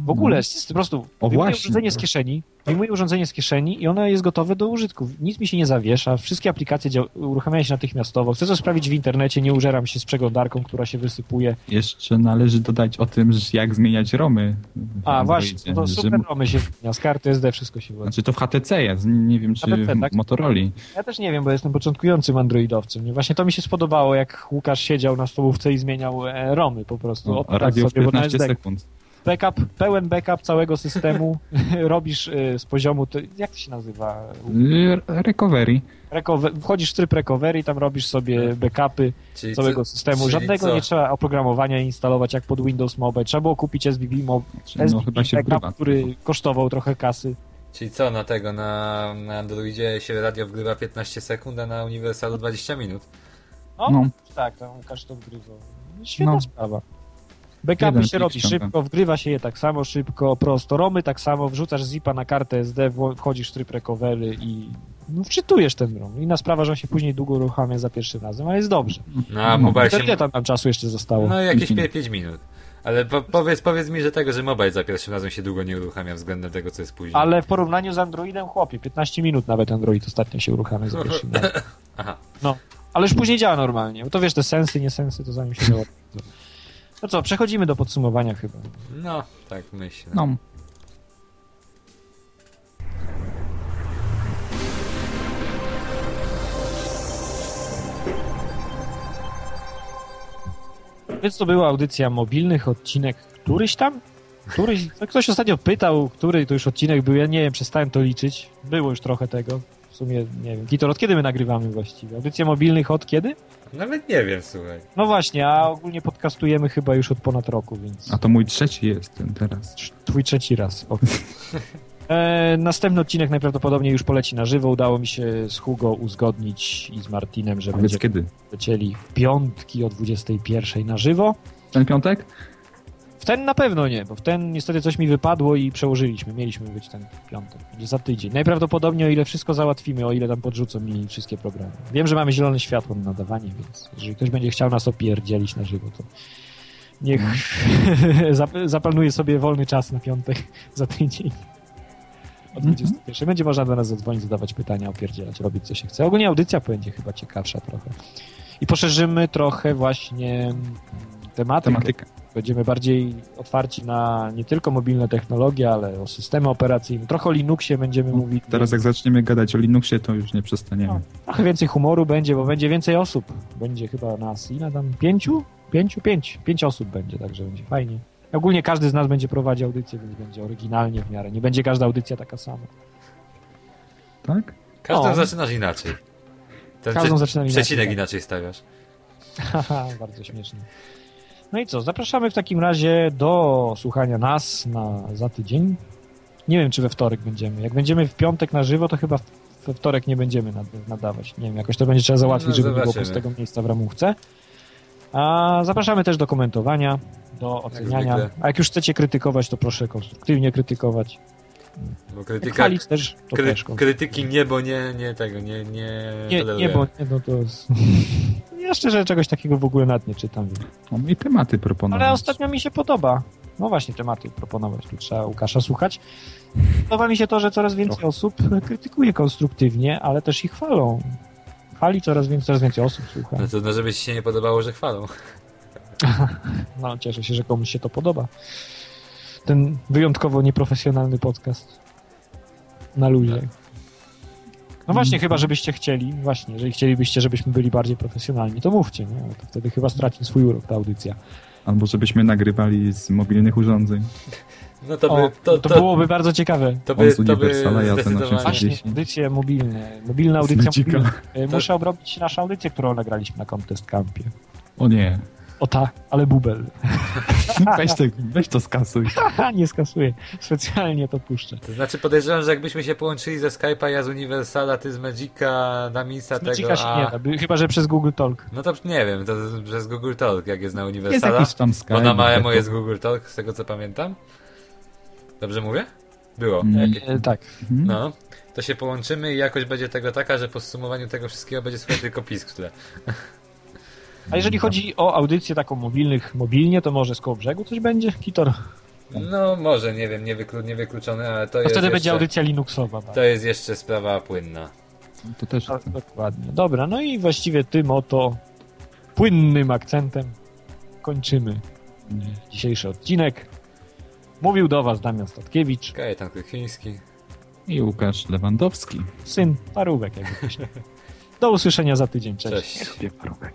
W ogóle, jest po prostu O, wyjmuję właśnie. urządzenie z kieszeni, wyjmuję urządzenie z kieszeni i ono jest gotowe do użytku. Nic mi się nie zawiesza, wszystkie aplikacje dział- uruchamiają się natychmiastowo. Chcę coś sprawdzić w internecie, nie użeram się z przeglądarką, która się wysypuje. Jeszcze należy dodać o tym, że jak zmieniać romy. A, właśnie, to że- super romy się zmienia, z karty SD wszystko się włącza. Znaczy to w HTC jest, nie, wiem czy HTC, tak? w Motorola. Ja też nie wiem, bo jestem początkującym androidowcem. Właśnie to mi się spodobało, jak Łukasz siedział na stołówce i zmieniał e, romy po prostu. No, Odpalał radio w sobie, bo na 15 SD sekund. Backup, pełen backup całego systemu robisz y, z poziomu, to, jak to się nazywa? Y, Recovery. Recover, wchodzisz w tryb recovery, tam robisz sobie backupy Czyli całego co- systemu. Żadnego co? nie trzeba oprogramowania instalować jak pod Windows Mobile. Trzeba było kupić SBB, mo- Czy, no SBB chyba się backup, wgrywa. który kosztował trochę kasy. Czyli co, na tego, na, na Androidzie się radio wgrywa 15 sekund, a na Universalu 20 minut. No, No. tak, tam Łukasz to wgrywał. Świetna No. sprawa. Backupy się robi ściąga. szybko, wgrywa się je tak samo szybko, prosto. Romy tak samo, wrzucasz zipa na kartę SD, wchodzisz w tryb recovery i no, wczytujesz ten ROM. Inna sprawa, że on się później długo uruchamia za pierwszym razem, ale jest dobrze. No, a No. mobile się... ile tam, tam czasu jeszcze zostało? No jakieś Pięć 5 minut. Ale po, powiedz, powiedz mi, że tego, że mobile za pierwszym razem się długo nie uruchamia względem tego, co jest później. Ale w porównaniu z Androidem, chłopie, 15 minut nawet Android ostatnio się uruchamia za pierwszym razem. Aha. No, ale już później działa normalnie. Bo to wiesz, te sensy, nie sensy, to zanim się działa. No co, przechodzimy do podsumowania chyba. No, tak myślę. No. Więc to była audycja mobilnych, odcinek któryś tam? Któryś, no ktoś ostatnio pytał, który to już odcinek był, ja nie wiem, przestałem to liczyć. Było już trochę tego. W sumie, nie wiem, Kitor, od kiedy my nagrywamy właściwie? Audycja mobilnych od kiedy? Nawet nie wiem, słuchaj. No właśnie, a ogólnie podcastujemy chyba już od ponad roku, więc A to mój trzeci jest ten teraz. twój trzeci raz. spoko. E, następny odcinek najprawdopodobniej już poleci na żywo. Udało mi się z Hugo uzgodnić i z Martinem, że Powiedz będziemy kiedy? lecieli w piątki o 21 na żywo. Ten piątek? W ten na pewno nie, bo w ten niestety coś mi wypadło i przełożyliśmy. Mieliśmy być ten piątek. Będzie za tydzień. Najprawdopodobniej, o ile wszystko załatwimy, o ile tam podrzucą mi wszystkie programy. Wiem, że mamy zielone światło na nadawanie, więc jeżeli ktoś będzie chciał nas opierdzielić na żywo, to niech zap- zaplanuje sobie wolny czas na piątek za tydzień. O 21. Będzie można do nas zadzwonić, zadawać pytania, opierdzielać, robić co się chce. Ogólnie audycja będzie chyba ciekawsza trochę. I poszerzymy trochę właśnie mm, tematykę. Będziemy bardziej otwarci na nie tylko mobilne technologie, ale o systemy operacyjne. Trochę o Linuxie będziemy mówić. Teraz jak zaczniemy gadać o Linuxie, to już nie przestaniemy. No. Trochę więcej humoru będzie, bo będzie więcej osób. Będzie chyba nas, ile tam? Pięciu? Pięciu? Pięć. Pięć osób będzie, także będzie fajnie. Ogólnie każdy z nas będzie prowadził audycję, więc będzie oryginalnie w miarę. Nie będzie każda audycja taka sama. Tak? Każdą O. zaczynasz inaczej. Ten Każdą prze- zaczynam inaczej, przecinek tak. inaczej stawiasz. Haha, bardzo śmiesznie. No i co, zapraszamy w takim razie do słuchania nas na za tydzień. Nie wiem, czy we wtorek będziemy. Jak będziemy w piątek na żywo, to chyba we wtorek nie będziemy nad- nadawać. Nie wiem, jakoś to będzie trzeba załatwić, No, żeby nie było zobaczymy. pustego miejsca w ramówce. A zapraszamy też do komentowania, do oceniania. zwykle. A jak już chcecie krytykować, to proszę konstruktywnie krytykować. Bo Jak krytyka, też, kry, też krytyki nie, bo nie, nie tego, nie, nie Nie, toleruję. nie, bo nie, no to jest... Ja szczerze czegoś takiego w ogóle nawet nie czytam. Więc... Mamy i tematy proponować. Ale ostatnio mi się podoba. No właśnie, tematy proponować. Tu trzeba Łukasza słuchać. Podoba mi się to, że coraz więcej osób krytykuje konstruktywnie, ale też ich chwalą. Chwali coraz więcej, coraz więcej osób słucha. No to no, żeby ci się nie podobało, że chwalą. No, cieszę się, że komuś się to podoba. Ten wyjątkowo nieprofesjonalny podcast. Na luzie. No właśnie, chyba żebyście chcieli, właśnie, jeżeli chcielibyście, żebyśmy byli bardziej profesjonalni, to mówcie, nie? No To wtedy chyba straci swój urok ta audycja. Albo żebyśmy nagrywali z mobilnych urządzeń. No to O, by, to, to, to, byłoby bardzo ciekawe. to by, z to by Universala, ja ten zdecydowanie... 800. Właśnie, 10. audycje mobilne. Mobilna audycja mobilna. E, Muszę obrobić naszą audycję, którą nagraliśmy na Contest Campie. O nie. O tak, ale bubel. Weź, te, weź to skasuj. Haha, nie skasuję. Specjalnie to puszczę. To znaczy podejrzewam, że jakbyśmy się połączyli ze Skype'a, ja z Universala, ty z Magica, Damisa, tego, Znaczy się a... nie da, chyba że przez Google Talk. No to nie wiem, to przez Google Talk, jak jest na Jest Universala. jakiś tam Skype. Bo na małemu tylko- jest Google Talk, z tego co pamiętam. Dobrze mówię? Było. Mm. Jak- E, tak. Mhm. No. To się połączymy i jakość będzie tego taka, że po zsumowaniu tego wszystkiego będzie słychać tylko pisk w tle. A jeżeli chodzi o audycję taką mobilnych, mobilnie, to może z koło brzegu coś będzie? Kitor? No może, nie wiem, niewyklu- niewykluczone, ale to To jest wtedy będzie jeszcze, audycja Linuxowa. tak. to jest jeszcze sprawa płynna. To też Tak. Dokładnie. Dobra, no i właściwie tym oto płynnym akcentem kończymy dzisiejszy odcinek. Mówił do Was Damian Statkiewicz, Kajetan Krychiński. I Łukasz Lewandowski. syn parówek, jakby. Do usłyszenia za tydzień. Cześć. Cześć. Parówek.